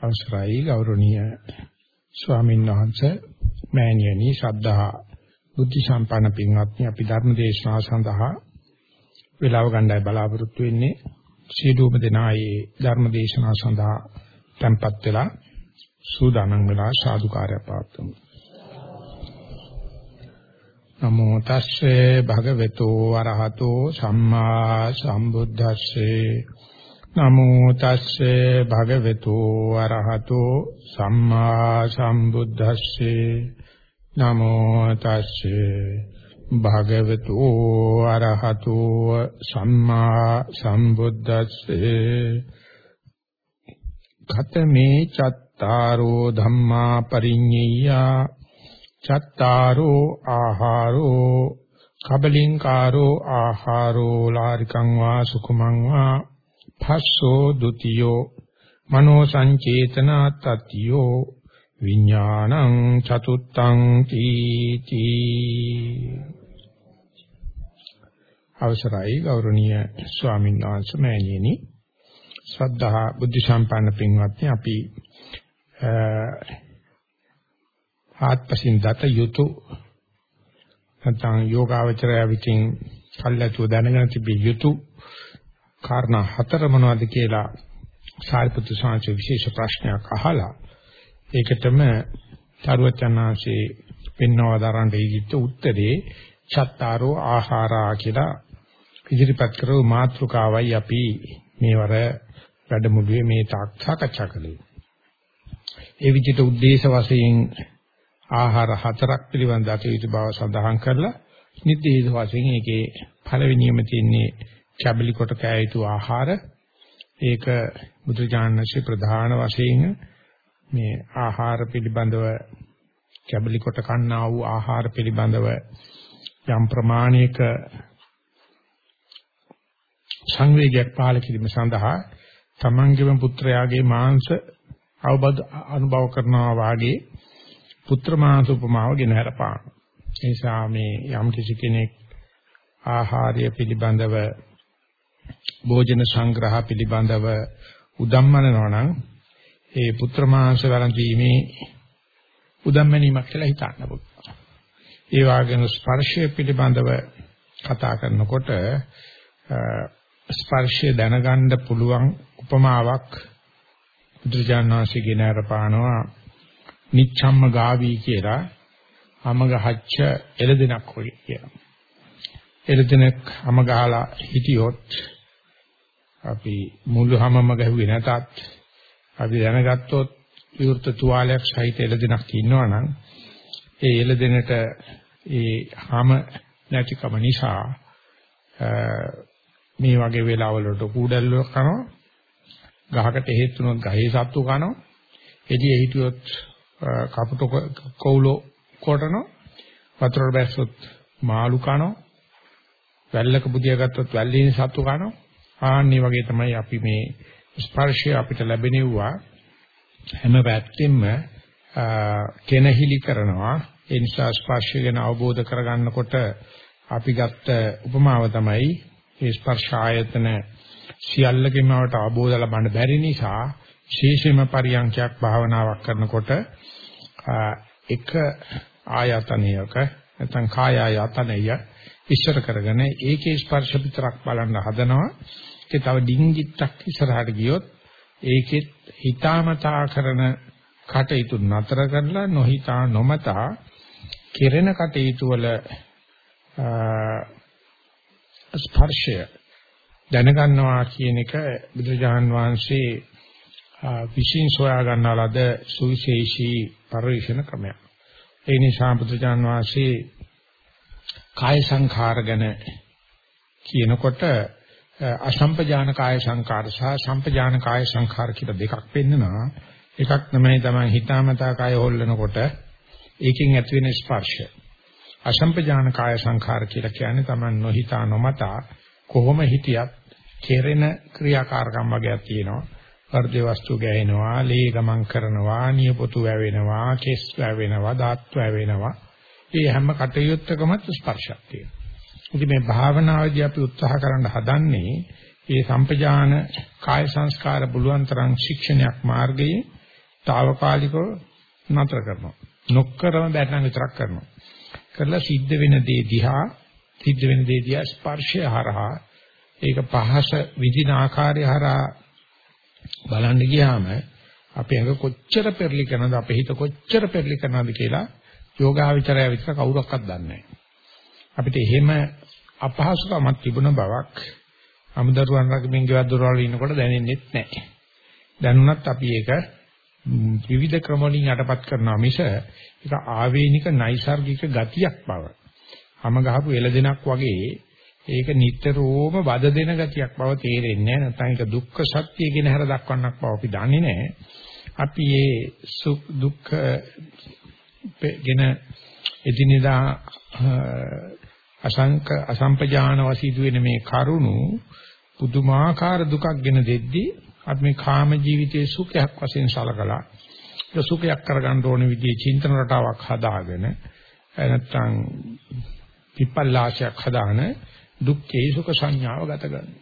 අවසරයි ගෞරවනීය ස්වාමීන් වහන්සේ මෑණියනි ශ්‍රද්ධා බුද්ධ සම්පන්න පින්වත්නි අපි ධර්ම දේශනාව සඳහා වේලාව ගන්නයි බලාපොරොත්තු වෙන්නේ. සීලූප දෙනායේ ධර්ම දේශනාව සඳහා tempත් වෙලා සූදානම් වෙලා සාදුකාරය පාත්තුමු නමෝ තස්සේ භගවතු වරහතෝ සම්මා සම්බුද්දස්සේ නමෝ තස්සේ භගවතු අරහතෝ සම්මා සම්බුද්දස්සේ නමෝ තස්සේ භගවතු අරහතෝ සම්මා සම්බුද්දස්සේ ඛතමේ චත්තාරෝ ධම්මා පරිඤ්ඤය චත්තාරෝ ආහාරෝ කබලින්කාරෝ ආහාරෝ ලාරිකං වා සුකුමං වා පස්සෝ ဒ ුතියෝ මනෝ සංචේතනා තතියෝ විඥානං චතුත්තං තීති. අවසරයි ගෞරවනීය ස්වාමීන් වහන්සේ මෑණියනි. ශ්‍රද්ධා බුද්ධ සම්පන්න පින්වත්නි අපි ආත්පසින් දත යුතු නැත්නම් යෝගාවචරය විසින් කල්ලාතු දැනගෙන තිබිය යුතු කාරණා හතර මොනවද කියලා සාරිපුත්‍ර සාංශ විශේෂ ප්‍රශ්නයක් අහලා ඒකටම චරවචනාංශේ පින්නව දරන්න ඉදිච්ච උත්තරේ චත්තාරෝ ආහාරා කියලා ඉදිරිපත් කරව මාත්‍රකාවයි අපි මේවර වැඩමුළුවේ මේ තාක් සාකච්ඡා කළේ. ඒ විදිහට උද්දේශ වශයෙන් ආහාර හතරක් පිළිබඳ දත යුතු බව සඳහන් කරලා නිද්දේශ වශයෙන් ඒකේ පළවෙනියම තියෙන්නේ කැබලි කොට කෑ යුතු ආහාර ඒක බුදුජානනාංශේ ප්‍රධාන වශයෙන් මේ ආහාර පිළිබඳව කැබලි කොට කන්නා වූ ආහාර පිළිබඳව යම් ප්‍රමාණයක සංවේගයක් පහළ කිරීම සඳහා තමන්ගේම පුත්‍රයාගේ මාංශ අවබෝධ අනුභව කරනවා වාගේ පුත්‍ර මාංශ උපමාව ගෙන හරපාන. ඒ නිසා මේ යම් කිසි කෙනෙක් ආහාරය පිළිබඳව භෝජන සංග්‍රහ පිළිබඳව උදම්මනනවා නම් ඒ පුත්‍ර මාංශ වළඳීමේ උදම්මනීමක් කියලා හිතන්න පුළුවන්. ඒ වගේම ස්පර්ශය පිළිබඳව කතා කරනකොට ස්පර්ශය දැනගන්න පුළුවන් උපමාවක් බුදුජානනාංශයේ නරපානවා නිච්ඡම්ම ගාවි කියලා අමගහච්ච එළදෙනක් වගේ කියලා. එළදෙනක් අමගහලා හිටියොත් අපි මුළු හැමම ගැහුවේ නැතත් අපි දැනගත්තොත් විවෘත තුවාලයක් සහිත එළදෙනක් ඉන්නවනම් ඒ එළදෙනට ඒ හැම නැතිකම නිසා මේ වගේ වෙලාවලට කූඩල්ලක් කරනවා ගහකට හේතුනොත් ගහේ සත්තු කනවා එදී හිටියොත් කපුට කවුලෝ කොටනවා වතුරට බැස්සොත් මාළු කනවා වැල්ලක බුදියා ගත්තොත් වැල්ලිනේ සත්තු කනවා ආන්නේ වගේ තමයි අපි මේ ස්පර්ශය අපිට ලැබෙනෙව්වා හැම පැත්තෙම කෙනහිලි කරනවා. ඒ නිසා ස්පර්ශය ගැන අවබෝධ කරගන්නකොට අපි ගත්ත උපමාව තමයි මේ ස්පර්ශ ආයතන සියල්ලකම වට අවබෝධ ලබන්න බැරි නිසා විශේෂයෙන්ම පරියන්ඛයක් භාවනාවක් කරනකොට එක ආයතනයක නැත්නම් කාය ආයතනය ඉස්සර කරගෙන ඒකේ ස්පර්ශ විතරක් බලන්න හදනවා. ඒකේ තව ඩිංගිත්තක් ඉස්සරහට ගියොත් ඒකෙත් හිතාමතා කරන කටයුතු නතර කරලා නොහිතා නොමතා කෙරෙන කටයුතු වල ස්පර්ශය දැනගන්නවා කියන එක බුදුජාන් වහන්සේ විශ්ින් සොයා ගන්නාලද සුවිශේෂී පරිශන ක්‍රමයක්. ඒ නිසා බුදුජාන් වහන්සේ කාය සංඛාර ගැන කියනකොට අසම්පජාන කාය සංකාර සහ සම්පජාන කාය සංඛාර කියලා දෙකක් පෙන්නනවා. එකක් තමයි තමයි හිතාමතා කාය හොල්ලනකොට ඒකෙන් ඇති වෙන ස්පර්ශය. අසම්පජාන කාය සංඛාර කියලා කියන්නේ Taman නොහිතා නොමතා කොහොම හිටියත් කෙරෙන ක්‍රියාකාරකම් වගේක් තියෙනවා. වර්ධ්‍ය වස්තු ගැහෙනවා, ලේ ගමන් කරනවා, නියපොතු වැවෙනවා, කෙස් වැවෙනවා, දාත් වැවෙනවා. මේ හැම කටයුත්තකම ස්පර්ශයක් තියෙනවා. ඉතින් මේ භාවනාවේදී අපි උත්සාහ කරන්න හදන්නේ මේ සම්පජාන කාය සංස්කාර බුලුවන් තරම් ශික්ෂණයක් මාර්ගයේ తాවකාලිකව නතර කරනවා. නොක්කරම බැටනම් විතරක් කරනවා. කරලා සිද්ධ වෙන දේ දිහා සිද්ධ වෙන දේ දිහා ස්පර්ශය හරහා ඒක පහස විදින ආකාරය හරහා බලන්න ගියාම අපේ ඇඟ කොච්චර පෙරලි කරනවද අපේ හිත කොච්චර පෙරලි කරනවද කියලා යෝගාවචරය විතර කවුරක්වත් දන්නේ නැහැ. අපිට එහෙම අපහසුකමක් තිබුණ බවක් අමුදරුවන් රකමින් ගෙවල් දොරවල් ඉන්නකොට දැනෙන්නේ නැහැ. දැනුණත් අපි ඒක විවිධ ක්‍රම වලින් යටපත් කරනවා මිස ඒක ආවේනික නයිසાર્ගික ගතියක් බව. හැම ගහපු එළදෙනක් වගේ ඒක නිට්ටරෝම වද දෙන ගතියක් බව තේරෙන්නේ නැහැ. නැත්නම් ඒක දුක්ඛ සත්‍ය කියන හැර දක්වන්නක් බව අපි දන්නේ නැහැ. අපි මේ සුඛ දුක්ඛ ගෙන එදිනෙදා අසංක අසම්පජාන වසිදුවෙන මේ කරුණු පුදුමාකාර දුකක් ගෙන දෙද්දී අපි මේ කාම ජීවිතයේ සුඛයක් වශයෙන් සලකලා ඒක සුඛයක් කරගන්න ඕන විදිහේ චින්තන රටාවක් හදාගෙන නැත්නම් විපල්ලාශයක් හදාගෙන දුක්ඛේ සුඛ සංඥාව ගත කරනවා.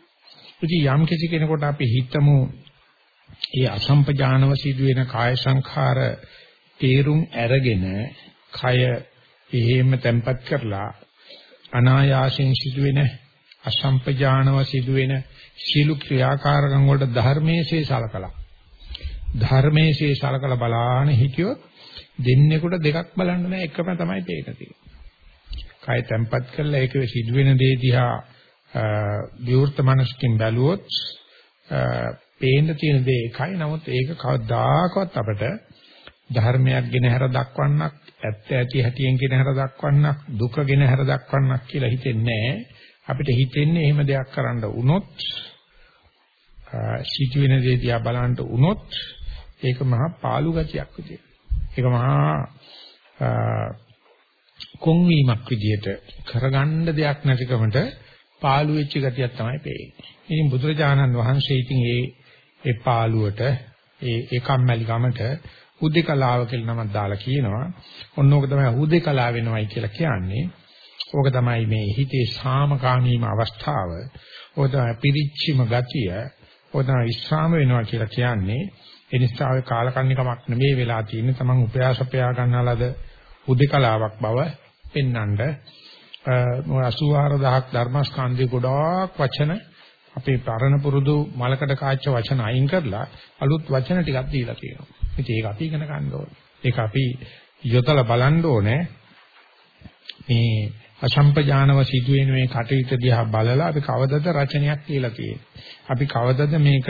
ඉතින් යම් කිසි කෙනෙකුට අපි හිතමු ඒ අසම්පජානව සිදුවෙන කාය සංඛාර තේරුම් අරගෙන කය එහෙම තැම්පත් කරලා අනායාසයෙන් සිදුවෙන අසම්පජානව සිදුවෙන සීල ක්‍රියාකාරකම් වලට ධර්මයේසේ සලකලා ධර්මයේසේ සලකලා බලාන හිටියොත් දෙන්නෙකුට දෙකක් බලන්න නෑ එකම තමයි පේන තියෙන්නේ. කය තැම්පත් කරලා ඒකේ සිදුවෙන දේ දිහා විවෘත මනසකින් බැලුවොත් පේන්න තියෙන දේ එකයි. නමුත් ඒක කවදාකවත් අපිට ධර්මයක් ගෙන හැර දක්වන්නක්, ඇත්ත ඇති හැටියෙන් ගෙන හැර දක්වන්නක්, දුක ගෙන හැර දක්වන්නක් කියලා හිතෙන්නේ අපිට හිතෙන්නේ එහෙම දෙයක් කරන්න වුණොත් සිදුවෙන දේ දිහා බලන්න වුණොත් ඒක මහා පාළු ගතියක් විදියට. ඒක මහා කොන්වීමක් විදියට කරගන්න දෙයක් නැතිකමට පාළු වෙච්ච ගතියක් තමයි පේන්නේ. ඉතින් බුදුරජාණන් වහන්සේ ඉතින් ඒ ඒ පාළුවට ඒ ඒ කම්මැලිකමට හුදේකලාව කියලා නමක් දාලා කියනවා. ඔන්නෝක තමයි හුදේකලාව වෙනවයි කියලා කියන්නේ. ඕක තමයි මේ හිතේ සාමකාමීම අවස්ථාව. ඕක තමයි පිරිච්චිම ගතිය. ඕක තමයි විස්්‍රාම වෙනවා කියලා කියන්නේ. ඒ නිසා ඔය කාලකන්නිකමක් නෙමෙයි වෙලා තියෙන්නේ. Taman උපයාසපයා ගන්නාලද හුදේකලාවක් බව පෙන්වන්න. ඔය 84000ක් ධර්මස්කන්ධේ ගොඩාක් වචන අපේ පරණ පුරුදු මලකඩ කාච්ච වචන අයින් කරලා අලුත් වචන ටිකක් දීලා තියෙනවා. ඉතින් ඒක අපි ඉගෙන ගන්න ඕනේ. ඒක අපි යොතලා බලන්න ඕනේ. මේ අසම්පජානව සිදුවෙන මේ කටයුතු දිහා බලලා අපි කවදද රචනයක් කියලා තියෙන්නේ. අපි කවදද මේක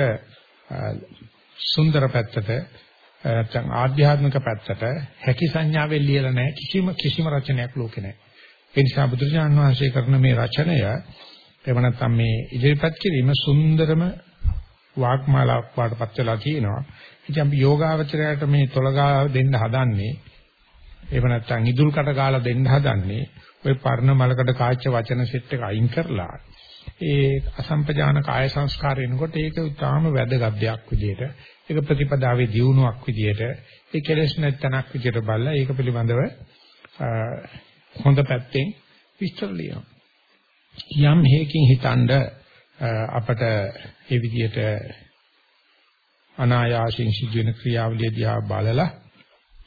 සුන්දර පැත්තට නැත්නම් ආධ්‍යාත්මික පැත්තට හැකි සංඥාවෙන් ලියලා නැහැ කිසිම කිසිම රචනයක් ලෝකේ නැහැ. ඒ නිසා බුදුරජාණන් වහන්සේ කරන මේ රචනය එහෙම නැත්නම් මේ ඉදිරිපත් කිරීම සුන්දරම වාග්මාලාවක් වඩපත් වෙලා තියෙනවා. ඉතින් අපි යෝගාවචරයට මේ තොලගා දෙන්න හදන්නේ එහෙම නැත්නම් ඉදුල්කට ගාලා දෙන්න හදන්නේ ওই පර්ණ මලකට කාච්ච වචන සෙට් එක අයින් කරලා. ඒ අසම්පජාන කාය සංස්කාර එනකොට ඒක උතාම වැදගත් දෙයක් විදියට ඒක ප්‍රතිපදාවේ දියුණුවක් විදියට ඒ කෙලෙස් නැත්තනක් විදියට බලලා ඒක පිළිබඳව හොඳ පැත්තෙන් විස්තර ලියනවා. යම් හේකින් හිතනද අපට ඒ විදියට අනායාසයෙන් සිදුවෙන ක්‍රියාවලිය දිහා බලලා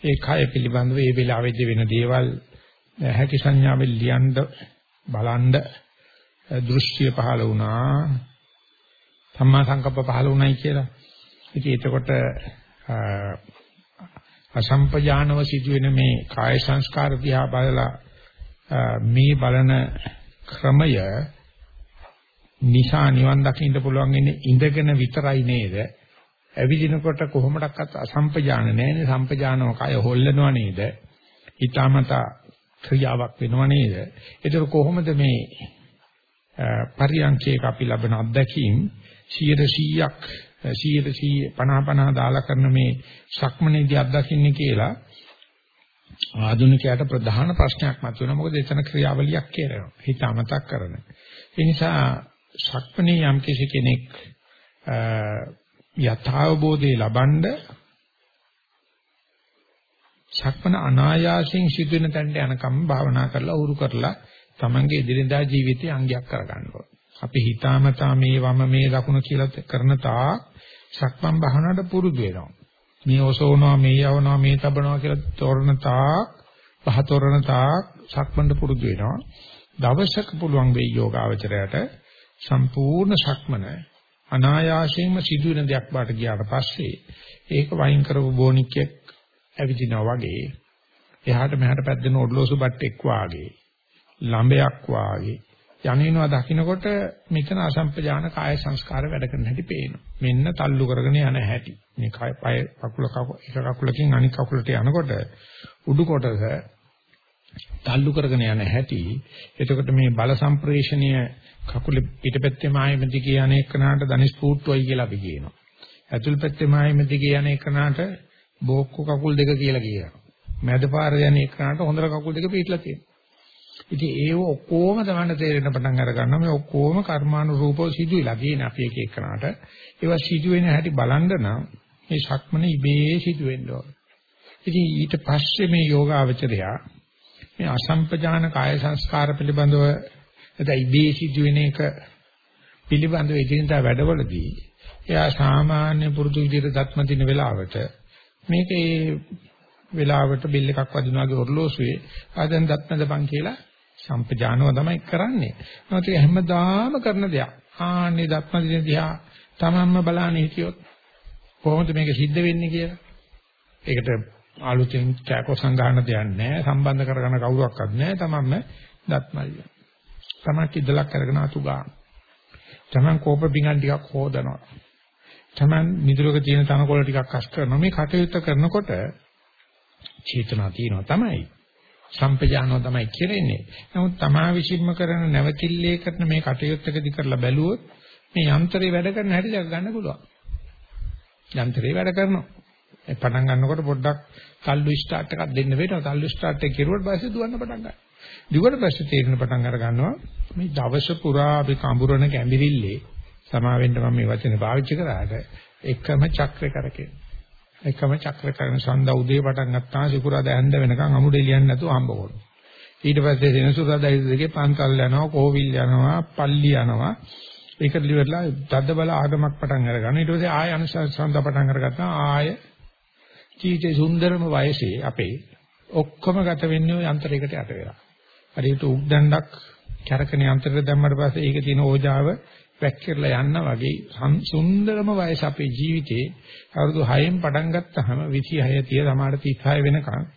ඒ කය පිළිබඳව ඒ වෙලාවේදී වෙන දේවල් හැකි සංඥාවෙන් ලියන්න බලන්න දෘෂ්ටිය පහළ වුණා සම්මා සංකප්ප පහළ වුණයි කියලා. ඉතින් එතකොට අසම්පජානව සිදුවෙන මේ කාය සංස්කාර දිහා බලලා මේ බලන ක්‍රමය නිසා නිවන් දකින්න පුළුවන් ඉන්නේ ඉඳගෙන විතරයි නේද? ඇවිදිනකොට කොහොමඩක්වත් අසම්පජාන නැහැනේ සම්පජානව කය හොල්ලනව නේද? ඊටමතා ක්‍රියාවක් වෙනව නේද? ඒතර කොහොමද මේ පරියන්කේක අපි ලබන අත්දැකීම් 100%ක් 100 50 50 දාලා කරන මේ සක්මනේදී අත්දකින්නේ කියලා ආධුනිකයාට ප්‍රධාන ප්‍රශ්නයක් මතුවෙනවා. මොකද එතන ක්‍රියාවලියක් කියලා. හිත අමතක් කරන. ඒ නිසා සක්මණේ යම් කිසි කෙනෙක් යථාබෝධය ලබනද සක්මණ අනායාසයෙන් සිදුවෙන තැනට යනකම් භාවනා කරලා උරු කරලා තමන්ගේ එදිනෙදා ජීවිතයේ අංගයක් කරගන්න ඕන. අපි හිතාමතා මේ වම මේ දකුණ කියලා කරන තා සක්මන් භාවනාවට පුරුදු වෙනවා. මේ ඔසවනවා මේ යවනවා මේ තබනවා කියලා තෝරන තාක් පහ තෝරන තාක් සක්මන්ඩ පුරුදු වෙනවා. දවසක පුළුවන් වෙයි යෝගාවචරයට සම්පූර්ණ සක්මන අනායාසයෙන්ම සිදුවෙන දෙයක් බාට ගියාට පස්සේ ඒක වයින් කරපු බෝනික්යක් ඇවිදිනවා වගේ එහාට මෙහාට පැද්දෙන ඔඩලෝසු බට්ටෙක් වාගේ ළඹයක් වාගේ යනිනවා දකින්නකොට මෙතන අසම්පජාන කාය සංස්කාර වැඩ කරන හැටි පේනවා. මෙන්න තල්ලු කරගෙන යන හැටි. මේ කය පය කකුල එක කකුලකින් අනිත් කකුලට යනකොට උඩු කොටස තල්ලු කරගෙන යන හැටි. එතකොට මේ බල සම්ප්‍රේෂණය කකුල පිටපැත්තේ මායෙම දිගේ යන එකනට ධනිස් පුට්ටුවයි කියලා අපි කියනවා. ඇතුල් පැත්තේ මායෙම දිගේ යන එකනට බෝක්කු කකුල් දෙක කියලා කියනවා. මැද පාර යන එකනට හොඳට කකුල් දෙක පිටලා තියෙනවා. ඉතින් ඒව ඔක්කොම තමයි තේරෙන්න පටන් අර ගන්නවා මේ ඔක්කොම කර්මානුරූපව සිදුවිලා තියෙන අපි එක එකනට ඒවා සිදුවෙන හැටි බලන්න නම් මේ ශක්මන ඉබේ සිදුවෙන්න ඕන. ඉතින් ඊට පස්සේ මේ යෝගාවචරයා මේ අසම්පජාන කාය සංස්කාර පිළිබඳව නැත්නම් ඉබේ සිදුවෙන එක පිළිබඳව එදිනදා වැඩවලදී එයා සාමාන්‍ය පුරුදු විදිහට දත්ම දින වෙලාවට මේකේ වෙලාවට බිල් එකක් වදිනාගේ ඔරලෝසුවේ ආදෙන් දත්ම දපන් කියලා සම්පජානව තමයි කරන්නේ. නමුත් ඒක හැමදාම කරන දෙයක්. ආන්නේ දත්ම දින දිහා තමන්ම බලන්නේ හිටියොත් කොහොමද මේක සිද්ධ වෙන්නේ කියලා. ඒකට අලුතෙන් කෑකෝ සංගාහන දෙයක් නැහැ. සම්බන්ධ කරගන්න කවුරක්වත් නැහැ. තමන්ම දත්මල්ය. තමන් කිදලක් අරගෙන අතු ගන්න. තමන් කෝප බිඟන් ටිකක් හොදනවා. තමන් මිදුලක තියෙන තනකොළ ටිකක් අස් කරනවා. මේ කටයුත්ත කරනකොට චේතනා තියෙනවා තමයි. සම්පජානව තමයි කෙරෙන්නේ. නමුත් තමා විසින්ම කරන නැවතිල්ලේ කරන මේ කටයුත්තකදී කරලා බැලුවොත් මේ යන්ත්‍රේ වැඩ කරන හැටි දැක ගන්න පුළුවන්. යන්ත්‍රේ වැඩ කරනවා. ඒ පටන් ගන්නකොට පොඩ්ඩක් තල්ලු ස්ටාර්ට් එකක් දෙන්න වෙනවා. තල්ලු ස්ටාර්ට් එක කෙරුවට පස්සේ දුවන්න පටන් ගන්නවා. දුවට පස්සේ තේරෙන පටන් අර ගන්නවා මේ දවස පුරා අපි කඹරන කැඹිරිල්ලේ සමාවෙන්න මම මේ වචනේ පාවිච්චි කරාට එකම චක්‍රේ කරකේ. එකම චක්‍ර කරන සඳ උදේ පටන් ගත්තා සිකුරාදා හැන්ද වෙනකන් අමුඩේ ලියන්නේ නැතුව හම්බ කරනවා. ඊට පස්සේ සෙනසුරාදා ඉදෙකේ පන්කල් යනවා, කෝවිල් යනවා, පල්ලි යනවා. ඒක liverලා තද්ද බල ආගමක් පටන් අරගන්න. ඊට පස්සේ ආය අනුසන්ද පටන් අරගත්තා ආය ජීවිතේ සුන්දරම වයසේ අපේ ඔක්කොම ගත වෙන්නේ ওই යන්ත්‍රයකට යට වෙලා. හරියට උක්දණ්ඩක් කැරකෙන යන්ත්‍රයට දැම්මට පස්සේ ඒකේ තියෙන ඕජාව වැක්කිරලා යන්න වගේ සුන්දරම වයස අපේ ජීවිතේ අවුරුදු 6න් පටන් ගත්තාම 26 30 සමාඩ 36 වෙනකන්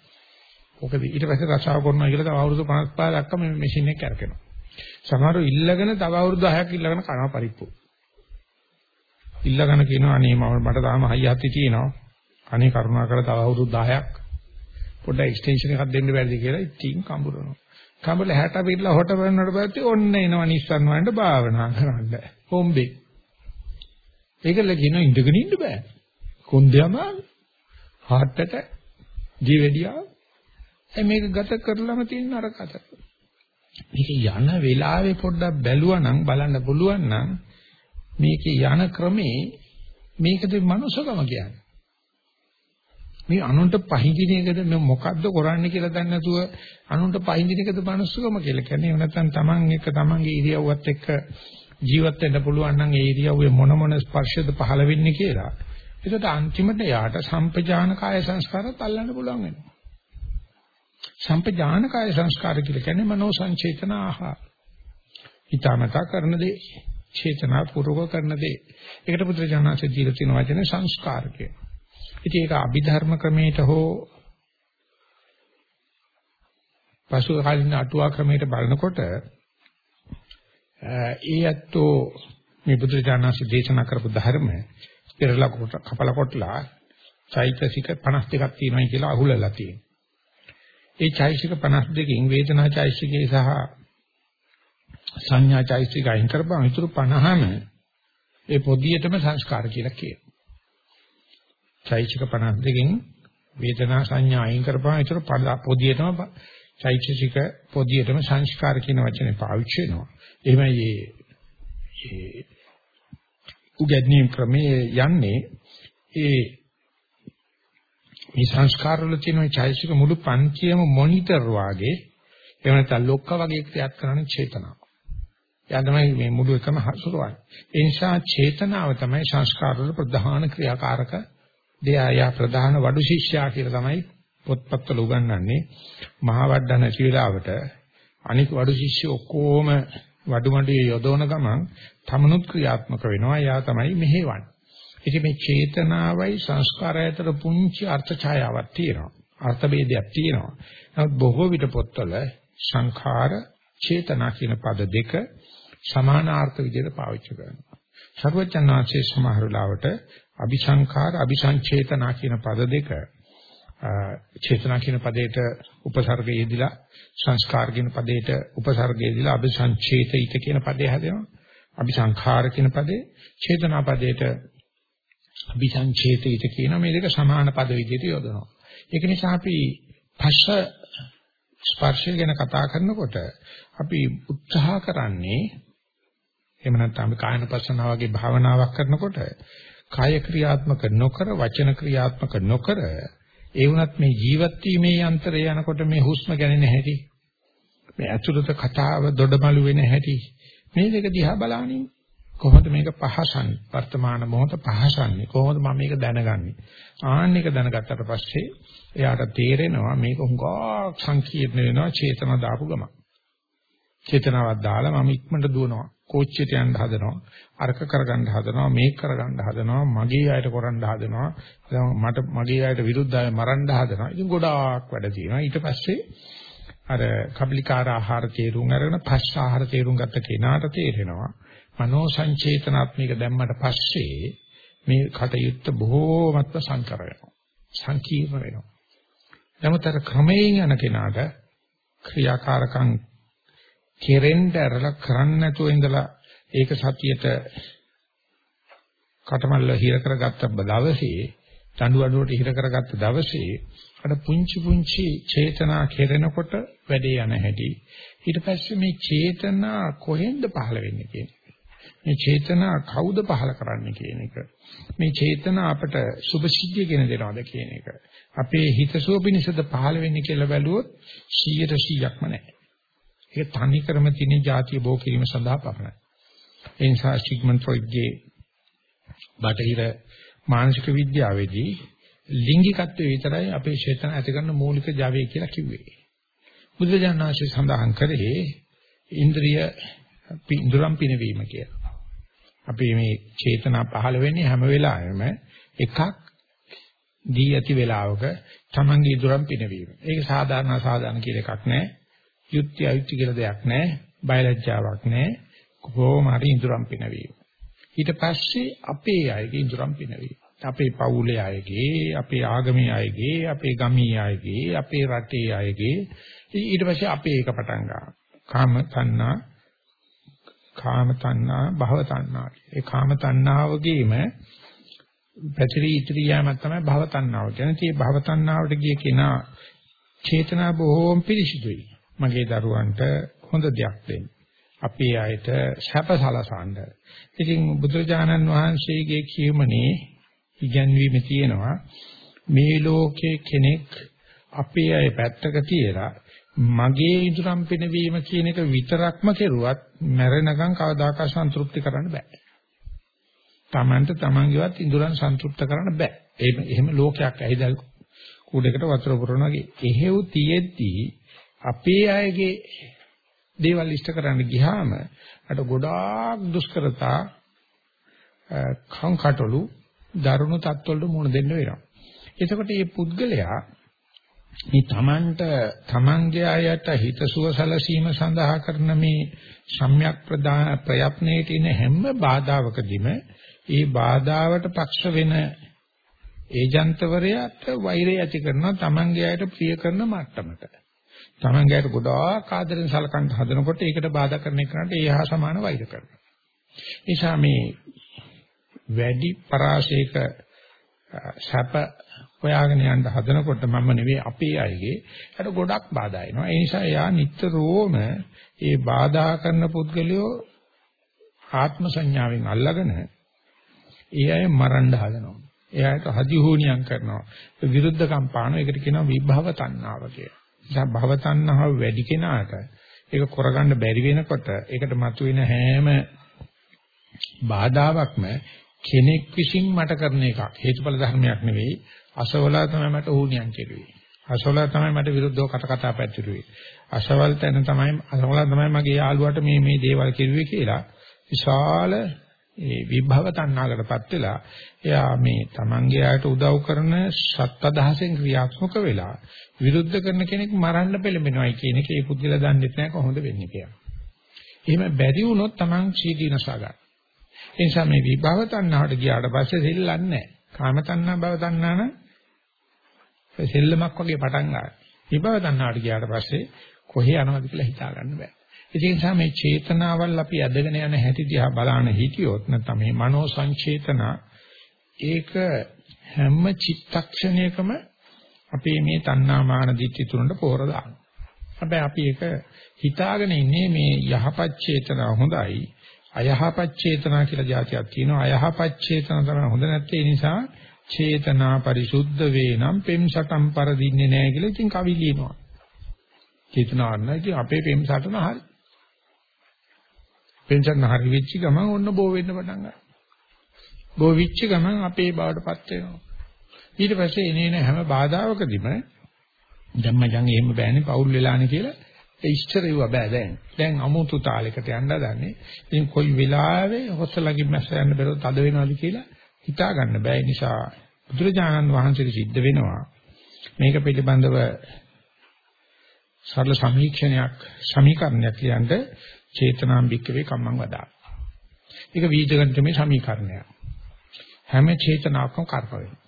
මොකද ඊට පස්සේ රසාව කරනවා කියලා තව අවුරුදු 55 දක්වා මේ මැෂින් එක කරකිනවා. සමහරව ඉල්ලගෙන තව අවුරුදු 10ක් ඉල්ලගෙන කනවා පරිප්පු. ඉල්ලගෙන කියනවා අනේ මම මට තාම හයිය හත්ති තියෙනවා. අනේ කරුණාකර තව අවුරුදු 10ක් පොඩ්ඩක් එක්ස්ටෙන්ෂන් එකක් දෙන්න බැරිද කියලා ඉතින් කඹරනවා. කඹල 60 පිටලා හොට වෙනවට පස්සේ ඔන්න එනවා නිස්සන් වලට භාවනා කරන්න. හොම්බේ. ඒකල කියන ඉඳගෙන ඉන්න බෑ. කොන්දේම හાર્ට්ට ජීවෙඩියා මේක ගත කරලම තියෙන අර කත. මේක යන වෙලාවේ පොඩ්ඩක් බැලුවා නම් බලන්න පුළුවන් නම් මේකේ යන ක්‍රමේ මේකද මනුස්සකම කියන්නේ. මේ අනුන්ට පහඳින එකද මේ මොකද්ද කරන්නේ කියලා දන්නේ නැතුව අනුන්ට පහඳින එකද මනුස්සකම කියලා කියන්නේ. එහෙම නැත්නම් Taman එක Tamanගේ ඉරියව්වත් එක්ක ජීවත් වෙන්න පුළුවන් නම් ඒ ඉරියව්වේ මොන මොන ස්පර්ශද පහළ වෙන්නේ කියලා. ඒකට අන්තිමට යාට සම්පජාන කාය සංස්කාරත් අල්ලන්න පුළුවන් වෙනවා. සම්පජාන කාය සංස්කාර කියලා කියන්නේ මනෝ සංචේතන ආහාර. ඊටමතා කරන දේ, චේතනා පූර්වක කරන දේ. ඒකට පුත්‍රජානසෙ දීලා තියෙන වචනේ සංස්කාර කියලා. ඉතින් ඒක අභිධර්ම ක්‍රමයට හෝ පසු කාලින අටුවා ක්‍රමයට බලනකොට ඒ ඇත්තෝ මේ බුදුරජාණන්සේ දේශනා කරපු ධර්ම පෙරලා කොට කපලා කොටලා චෛතසික 52ක් තියෙනවා කියලා අහුලලා තියෙනවා. ඒ චෛතසික 52කින් වේදනා චෛතසිකේ සහ සංඥා චෛතසික අයින් කරපුවාම ඊටු 50ම ඒ පොදියටම සංස්කාර කියලා කියනවා. චෛතසික 52කින් වේදනා සංඥා අයින් කරපුවාම ඒතර පොදියටම චෛතසික පොදියටම සංස්කාර කියන වචනේ පාවිච්චි වෙනවා. එහෙමයි මේ උගදනීම් ක්‍රමයේ යන්නේ ඒ මේ සංස්කාර වල තියෙන චෛතසික මුළු පංචියම මොනිටර් වාගේ එහෙම නැත්නම් ලොක්ක වගේ ක්‍රියාත් කරන චේතනාව. එයා තමයි මේ මුළු එකම හසුරවන්නේ. ඒ නිසා චේතනාව තමයි සංස්කාර වල ප්‍රධාන ක්‍රියාකාරක දෙයා ප්‍රධාන වඩු ශිෂ්‍යයා කියලා තමයි පොත්පත්වල උගන්වන්නේ. මහා වඩන නැති වෙලාවට අනික වඩු ශිෂ්‍ය ඔක්කොම වඩුමඩියේ යොදවන ගමන් තමනුත් ක්‍රියාත්මක වෙනවා. එයා තමයි මෙහෙවන්නේ. ඉතින් මේ චේතනාවයි සංස්කාරය අතර පුංචි අර්ථ ඡායාවක් තියෙනවා. අර්ථ ભેදයක් තියෙනවා. නමුත් බොහෝ විට පොත්වල සංඛාර චේතනා කියන පද දෙක සමානාර්ථ විදිහට පාවිච්චි කරනවා. සර්වඥාන්සේ සමහර ලාවට අபிසංකාර අபிසංචේතනා කියන පද දෙක චේතනා කියන පදයට උපසර්ගය යෙදিলা සංස්කාර කියන පදයට උපසර්ගය යෙදিলা අபிසංචේතිත කියන පදේ හැදෙනවා. අபிසංඛාර කියන පදේ චේතනා පදයට අபிසංචේතිත කියන මේ දෙක සමාන පද විදිහට යොදනවා. ඒක නිසා අපි පස්ස ස්පර්ශය ගැන කතා කරනකොට අපි උත්සාහ කරන්නේ එහෙම නැත්නම් අපි කායන පස්සනා වගේ භාවනාවක් කරනකොට කාය ක්‍රියාත්මක නොකර වචන ක්‍රියාත්මක නොකර ඒ වුණත් මේ ජීවත් වීමේ යන්ත්‍රය යනකොට මේ හුස්ම ගැනෙන හැටි මේ අතුරුත කතාව දොඩමළු වෙන හැටි මේ දෙක දිහා බලනින් කොහොමද මේක පහසන්නේ? වර්තමාන මොහොත පහසන්නේ? කොහොමද මම මේක දැනගන්නේ? ආන්න එක දැනගත්තට පස්සේ එයාට තේරෙනවා මේක හුඟක් සංකීර්ණ වෙනවා චේතනා දාපු ගමන්. චේතනාවක් දාලා මම ඉක්මනට දුවනවා. කෝච්චියට යන්න හදනවා. අරක කරගන්න හදනවා මේක කරගන්න හදනවා මගේ අයට කරන්න හදනවා. මට මගේ අයට විරුද්ධව මරන්න හදනවා. ඉතින් ගොඩාක් වැඩ තියෙනවා. ඊට පස්සේ අර කබලිකාර ආහාර තේරුම් අරගෙන පස්ස ආහාර තේරුම් ගත්ත කෙනාට තේරෙනවා මනෝ සංචේතනාත්මික දැම්මට පස්සේ මේ කටයුත්ත බොහෝමත්ම සංකර වෙනවා. සංකීර්ණ වෙනවා. නමුත් අර ක්‍රමයෙන් යන කෙනාට ක්‍රියාකාරකම් කෙරෙන්න ඇරලා කරන්න නැතුව ඉඳලා ඒක සතියට කටමල්ල හිර කරගත්ත දවසේ දඬු අඬුවට හිර කරගත්ත දවසේ අර පුංචි පුංචි චේතනා කෙරෙනකොට වැඩේ යන හැටි. ඊට පස්සේ මේ චේතනා කොහෙන්ද පහළ වෙන්නේ කියන මේ චේතනා කවුද පහළ කරන්නේ කියන එක. මේ චේතනා අපට සුභ සිද්ධිය කියන දෙනවද කියන එක. අපේ හිතසුව පිණිසද පහළ වෙන්නේ කියලා බැලුවොත් 100%ක්ම නැහැ. ඒක තනි ක්‍රම තිනේ જાතිය බෝ කිරීම සඳහා පමණයි. ඒ නිසා සිග්මන්ඩ් ෆ්‍රොයිඩ්ගේ බටහිර මානසික විද්‍යාවේදී ලිංගිකත්වයේ විතරයි අපේ චේතන ඇති කරන මූලික ජවය කියලා කිව්වේ. බුදුජානනාංශය සඳහන් කරේ ඉන්ද්‍රිය ඉන්ද්‍රම් පිනවීම කියලා. අපි මේ චේතනා පහළ වෙන්නේ හැම වෙලාවෙම එකක් දී ඇති වෙලාවක තමන්ගේ ඉදurang පිනවීම. ඒක සාධාරණ සාධාරණ කියලා එකක් නැහැ. යුක්ති අයුක්ති කියලා දෙයක් නැහැ. බයලජ්ජාවක් නැහැ. කොහොම හරි ඉඳුරම් පිනවීම. ඊට පස්සේ අපේ අයගේ ඉඳුරම් පිනවීම. අපේ පවුලේ අයගේ, අපේ ආගමේ අයගේ, අපේ ගමේ අයගේ, අපේ රටේ අයගේ ඊට පස්සේ අපේ එක පටන් ගන්නවා. කාම තණ්හා, කාම තණ්හා, භව තණ්හා. ඒ කාම තණ්හාවගේම පැතිරී ඉතිරි යෑමක් තමයි භව තණ්හාව කියන්නේ. මේ භව තණ්හාවට ගිය කෙනා චේතනා බොහෝම පිරිසිදුයි. මගේ දරුවන්ට හොඳ දෙයක් දෙන්න. අපේ අයට සැපසලසන්න. ඉතින් බුදුරජාණන් වහන්සේගේ කියමනේ ඉගැන්වීම තියෙනවා මේ ලෝකේ කෙනෙක් අපේ අය පැත්තක තියලා මගේ ඉදurang පිනවීම කියන එක විතරක්ම කෙරුවත් මැරෙනකන් කවදාකවත් සන්තුෂ්ටි කරන්න බෑ. Tamanට Tamanගේවත් ඉදurang සන්තුෂ්ට කරන්න බෑ. එහෙම ලෝකයක් ඇහිදල් කුඩයකට වතුර පුරනවා වගේ. එහෙව් තියෙද්දී අපේ අයගේ දේවල් ඉෂ්ට කරන්න ගියාම අට ගොඩාක් දුෂ්කරතා කංකටොළු දරුණු තත්ත්වවලට මුහුණ දෙන්න වෙනවා. එතකොට මේ පුද්ගලයා මේ තමන්ට තමන්ගේ අයට හිතසුව සැලසීම සඳහා කරන මේ සම්‍යක් ප්‍රයත්නයේ තියෙන හැම බාධාවකදීම ඒ බාධාවට පක්ෂ වෙන ඒජන්තවරයාට වෛරය ඇති කරනවා තමන්ගේ අයට ප්‍රිය කරන මට්ටමට. තමන්ගේට ගොඩාක් ආදරෙන් සලකන්න හදනකොට ඒකට බාධා කරන එකට ඒ හා සමාන වෛර කරනවා. නිසා මේ වැඩි පරාශයක සැප හොයාගෙන යන්න හදනකොට මම නෙවෙයි අපේ අයගේ අර ගොඩක් බාධා එනවා. ඒ නිසා එයා නිතරම ඒ බාධා කරන පුද්ගලයෝ ආත්ම සංඥාවෙන් අල්ලගෙන ඒ අය මරන්න හදනවා. එයාට හදි හෝනියම් කරනවා. විරුද්ධකම් පානවා. ඒකට කියනවා විභව තණ්හාව කියලා. දැන් භව තණ්හාව වැඩි කෙනාට ඒක කරගන්න බැරි වෙනකොට ඒකට මතුවෙන හැම බාධාවක්ම කෙනෙක් විසින් මට කරන එකක්. හේතුඵල ධර්මයක් නෙවෙයි. අසවලා තමයි මට ඌණියන් කෙරුවේ. අසවලා තමයි මට විරුද්ධව කට කතා පැතිරුවේ. අසවල් තැන තමයි අසවලා තමයි මගේ යාළුවාට මේ මේ දේවල් කෙරුවේ කියලා විශාල ඒ විභව තණ්හාකටපත් වෙලා එයා මේ Tamange යාට උදව් කරන සත්පදහසෙන් ක්‍රියාත්මක වෙලා විරුද්ධ කරන කෙනෙක් මරන්න පෙළඹෙනවයි කියන එක ඒ පුද්ගලයා දන්නේ නැහැ කොහොමද වෙන්නේ කියලා. එහෙම බැරි වුණොත් Taman සීදීනසා ගන්න. ඒ නිසා මේ විභව තණ්හාවට ගියාට පස්සේ දෙල්ලන්නේ නැහැ. කාම තණ්හා භව තණ්හා නම් සෙල්ලමක් වගේ පටන් ගන්නවා. විභව තණ්හාවට ගියාට පස්සේ කොහේ යනවද කියලා හිතා ගන්න බෑ. ඒ නිසා මේ චේතනාවල් අපි අදගෙන යන හැටි දිහා බලන හිටියොත් නැත්නම් මේ මනෝ සංචේතනා ඒක හැම චිත්තක්ෂණයකම අපේ මේ තණ්හාමාන දිට්ඨි තුනට පෝර දානවා. හැබැයි අපි ඒක හිතාගෙන ඉන්නේ මේ යහපත් චේතනා හොඳයි අයහපත් චේතනා කියලා જાතියක් තියෙනවා. අයහපත් චේතනා තමයි හොඳ නැත්තේ. ඒ නිසා චේතනා පරිසුද්ධ වේනම් පෙම් සටම් පරදින්නේ නැහැ කියලා ඉතින් කවි ලියනවා චේතනා නැති අපේ පෙම් සටන හරි. පෙම් සටන හරි වෙච්ච ගමන් ඔන්න බෝ වෙන්න පටන් ගන්නවා බෝ වෙච්ච ගමන් අපේ බවටපත් වෙනවා ඊට පස්සේ එනේන හැම බාධාවකදීම දැන් මචං එහෙම බෑනේ පවුල් වෙලානේ කියලා ඒ ඉස්තර ඒව බෑ දැන්. දැන් අමුතු තාලයකට යන්න දන්නේ. ඉතින් කොයි වෙලාවෙ හොස්සලගින් මැස්ස යන්න බැරුව තද වෙනවද කියලා හිතා ගන්න බෑ. ඒ නිසා බුදුරජාණන් වහන්සේට සිද්ධ වෙනවා. මේක පිළිබඳව සරල සමීක්ෂණයක් සමීකරණයක් කියන්න චේතනාම්බික්කවේ කම්මං වදා. ඒක වීජගණිතමේ සමීකරණයක්. හැම චේතනාවකම කර්ම වෙනවා.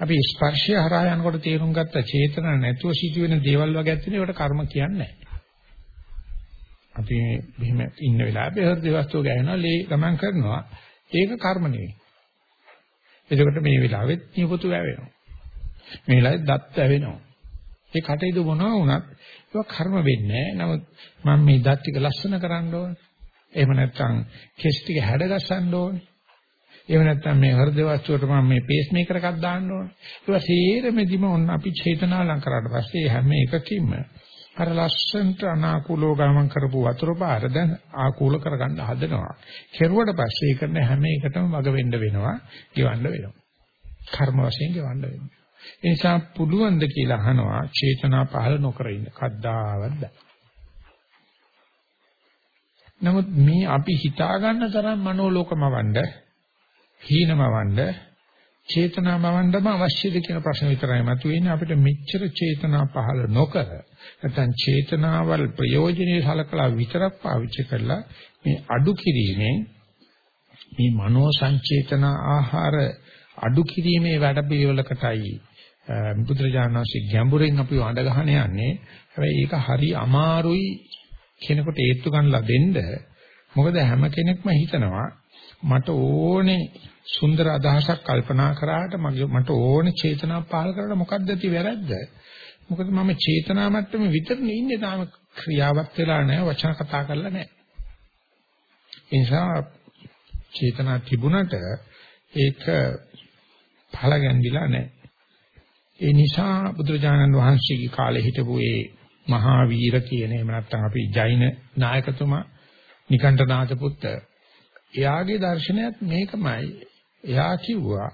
අපි ස්පර්ශය හරහා යනකොට තේරුම් ගත්ත චේතන නැතුව සිදුවෙන දේවල් වගේ ඇත්තනේ ඒකට කර්ම කියන්නේ අපි මෙහෙම ඉන්න වෙලාවේ හෘද වස්තුව ගෑනවා ලේ ගමන් කරනවා ඒක කර්ම නෙවෙයි. එතකොට මේ වෙලාවෙත් නියපොතු වැවෙනවා. මේ වෙලාවෙත් දත් වැවෙනවා. ඒ කටයුතු මොනවා වුණත් ඒක කර්ම වෙන්නේ නැහැ. නමුත් මම මේ දත් ටික ලස්සන කරන්න ඕනේ. එහෙම නැත්නම් කෙස් ටික හැඩ ගස්සන්න ඕනේ. එහෙම නැත්නම් මේ හෘද වස්තුවට මම මේ පේස් මේකර් එකක් දාන්න ඕනේ. ඒවා සේරමෙදිම ඔන්න අපි චේතනා ලං කරාට පස්සේ හැම එකකින්ම අර ලස්සන්ට අනාකූලව ගමන් කරපු වතුර පාර දැන් ආකූල කරගන්න හදනවා. කෙරුවට පස්සේ ඒ කරන හැම එකටම වග වෙන්න වෙනවා, ගෙවන්න වෙනවා. කර්ම වශයෙන් ගෙවන්න වෙනවා. ඒ නිසා පුළුවන් ද කියලා අහනවා චේතනා පහළ නොකර ඉන්න. කද්දාවත් බෑ. නමුත් මේ අපි හිතා ගන්න තරම් මනෝලෝකම වණ්ඩ හීනමවන්න චේතනාමවන්නම අවශ්‍යද කියන ප්‍රශ්න විතරයි මතුවෙන්නේ අපිට මෙච්චර චේතනා පහළ නොකර නැත්නම් චේතනාවල් ප්‍රයෝජනෙයි සලකලා විතරක් පාවිච්චි කරලා මේ අඩු කිරීමෙන් මේ මනෝ සංචේතන ආහාර අඩු කිරීමේ වැඩපිළිවෙලකටයි බුදුරජාණන් වහන්සේ ගැඹුරින් අපි වඳ ගහන යන්නේ හැබැයි ඒක හරි අමාරුයි කෙනෙකුට ඒත්තු ගන්නලා දෙන්න මොකද හැම කෙනෙක්ම හිතනවා මට ඕනේ සුන්දර අදහසක් කල්පනා කරාට මගේ මට ඕනේ චේතනාව පහල කරලා මොකක්ද ඇති වැරද්ද? මොකද මම චේතනා මට්ටමේ විතරනේ ඉන්නේ තාම ක්‍රියාවක් වෙලා නැහැ වචන කතා කරලා නැහැ. ඒ නිසා චේතනා තිබුණට ඒක පහල ගැන්විලා නැහැ. ඒ නිසා බුදුරජාණන් වහන්සේගේ කාලේ හිටපු ඒ මහා වීර කියන එහෙම නැත්නම් අපි ජෛන නායකතුමා නිකණ්ඨනාථ පුත්‍ර එයාගේ දර්ශනයත් මේකමයි. එයා කිව්වා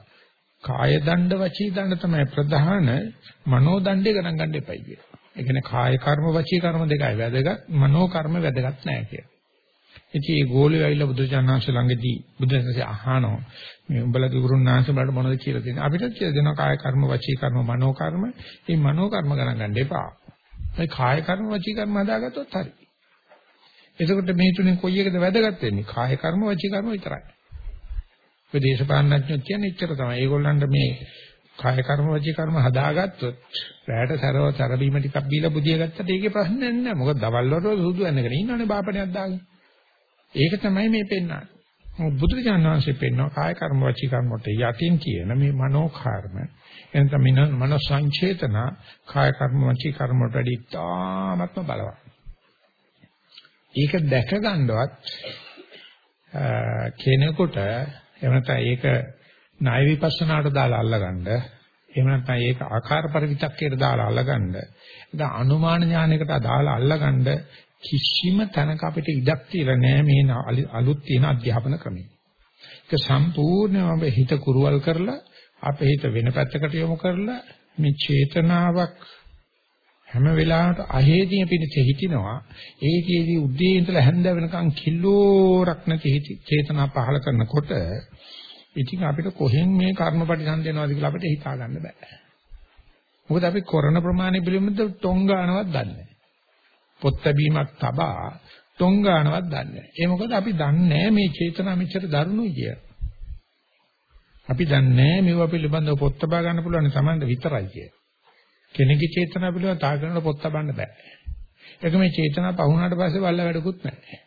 කාය දණ්ඩ වචී දණ්ඩ තමයි ප්‍රධාන මනෝ දණ්ඩේ ගණන් ගන්න එපයි කියලා. ඒ කියන්නේ කාය කර්ම වචී කර්ම දෙකයි වැදගත් මනෝ කර්ම වැදගත් නැහැ කියලා. ඉතින් මේ ගෝලෙ ඇවිල්ලා බුදුචානන්සේ ළඟදී බුදුන්සේ අහනවා මේ උඹලගේ ගුරුනාංශ බලන්න මොනවද කියලා දෙන්නේ. අපිට කියලා දෙනවා කාය කර්ම වචී කර්ම මනෝ කර්ම. මේ මනෝ කර්ම ගණන් ගන්න එපා. මේ කාය කර්ම වචී කර්ම හදාගත්තොත් හරි. එතකොට මේ තුනෙන් කොයි එකද වැදගත් වෙන්නේ? කාය කර්ම, වචී කර්ම විතරයි. ඔය දේශපාලනඥයෝ කියන්නේ එච්චර තමයි. ඒගොල්ලන්ට මේ කාය කර්ම, වචී කර්ම හදාගත්තොත් රැයට සරව තරබීම ටිකක් බීලා බුදිය ගත්තට ඒකේ ප්‍රශ්නයක් නැහැ. මොකද දවල් වල සුදු වෙනකන් ඉන්නවනේ බාපණයක් දාගෙන. ඒක තමයි මේ පෙන්නන්නේ. බුදුරජාණන් වහන්සේ පෙන්වන කාය කර්ම, වචී කර්ම වලට යටින් කියන මේ මනෝ කර්ම එනතම මනෝ සංචේතන කාය කර්ම, වචී කර්ම වලට වඩා ඉතාමත්ම බලවත්. ඒක දැක ගන්නවත් කෙනෙකුට එහෙම නැත්නම් ඒක ණය විපස්සනාට දාලා අල්ලගන්න එහෙම නැත්නම් ඒක ආකාර පරිවිතක්කයට දාලා අල්ලගන්න ඒක අනුමාන ඥානයකට දාලා අල්ලගන්න කිසිම තැනක අපිට ඉඩක් තියලා නැහැ මේ අලුත් තියෙන අධ්‍යාපන ක්‍රමය. ඒක සම්පූර්ණයෙන්ම හිත කුරුවල් කරලා අපේ හිත වෙන පැත්තකට යොමු කරලා මේ චේතනාවක් හැම වෙලාවට අහේදී පිණිස හිටිනවා ඒකේදී උදේ ඉඳලා හැන්ද වෙනකන් කිලෝරක් නැති චේතනා පහල කරනකොට ඉතින් අපිට කොහෙන් මේ කර්මපටිසන්ධ වෙනවද කියලා අපිට හිතා ගන්න බෑ. මොකද අපි කරන ප්‍රමාණය පිළිබඳ ටොංගානවත් දන්නේ නැහැ. පොත් ලැබීමක් තබා ටොංගානවත් දන්නේ නැහැ. ඒ මොකද අපි දන්නේ මේ චේතනා මෙච්චර දරුණුයි කිය. අපි දන්නේ මේවා පිළිබඳව පොත් තබා ගන්න පුළුවන් සමන්ද විතරයි කිය. කෙනෙකුගේ චේතනා පිළිබඳව තා කරනකොට පොත් තබන්න බෑ. ඒක මේ චේතනා පහුණාට පස්සේ බල්ල වැඩකුත් නැහැ.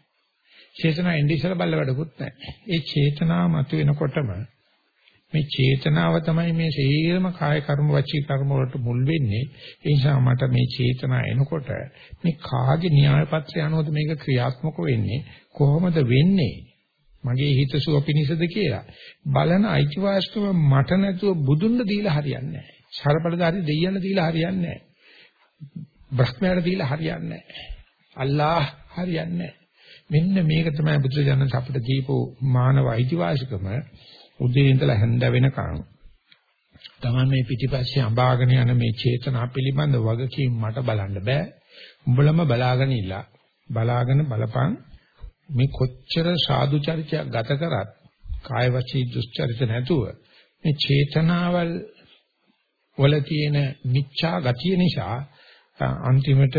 චේතනා එන්නේ ඉස්සලා බල්ල වැඩකුත් නැහැ. ඒ චේතනාව මතුවෙනකොටම මේ චේතනාව තමයි මේ සේරම කාය කර්ම වචී කර්ම වලට මුල් වෙන්නේ. ඒ නිසා මට මේ චේතනා එනකොට මේ කාගේ න්‍යාය පත්‍රය අනුවද මේක ක්‍රියාත්මක වෙන්නේ? කොහොමද වෙන්නේ? මගේ හිතසුව පිනිසද කියලා. බලන අයිතිවාසිකම මට නැතුව බුදුන්ව දීලා හරියන්නේ නැහැ. සරබලදාරි දෙයියන් දීලා හරියන්නේ නැහැ. බ්‍රහ්මයාට දීලා හරියන්නේ නැහැ. අල්ලාහ් හරියන්නේ නැහැ. මෙන්න මේක තමයි බුදුරජාණන් අපිට දීපු මානව අයිතිවාසිකම උදේ ඉඳලා හැන්ද වෙනකන් තමයි මේ පිටිපස්සේ අඹාගෙන යන මේ චේතනා පිළිබඳ වගකීම් මට බලන්න බෑ. උඹලම බලාගෙන ඉලා බලාගෙන බලපන් මේ කොච්චර සාදු චරිතයක් ගත කරත් කාය වචී දුස්චරිත නැතුව මේ චේතනාවල් වල තියෙන මිච්ඡා ගතිය නිසා අන්තිමට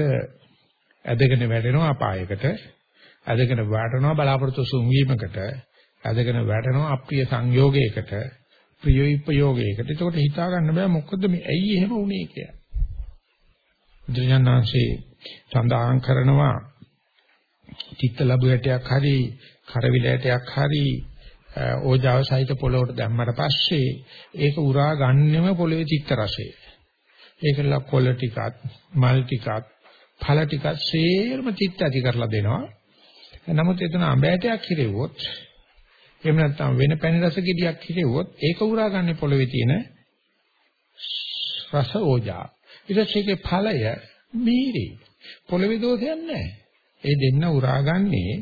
ඇදගෙන වැටෙනවා අපායකට ඇදගෙන වැටෙනවා බලාපොරොත්තු සුන්වීමකට ඇදගෙන වැටෙනවා අප්‍රිය සංයෝගයකට ප්‍රිය විපයෝගයකට එතකොට හිතා ගන්න බෑ මොකද මේ ඇයි එහෙම වුනේ කියලා බුදුජානනාංශේ සඳහන් කරනවා චිත්ත ලැබුවටයක් හරි කරවිලටයක් හරි ඕජාව සහිත පොළොවට දැම්මට පස්සේ ඒක උරා ගන්නෙම පොළවේ චිත්ත රසය. ඒකල කොළ ටිකක්, මල් ටිකක්, ඵල ටිකක් සේරම චිත්ත ඇති කරලා දෙනවා. නමුත් එතන අඹෑටයක් හිරෙව්වොත් එහෙම නැත්නම් වෙන පැණි රස ගෙඩියක් හිරෙව්වොත් ඒක උරා ගන්න පොළවේ තියෙන රස ඕජා. ඊට පස්සේ ඒකේ ඵලය මීරි. පොළවේ දෝෂයක් නැහැ. ඒ දෙන්න උරාගන්නේ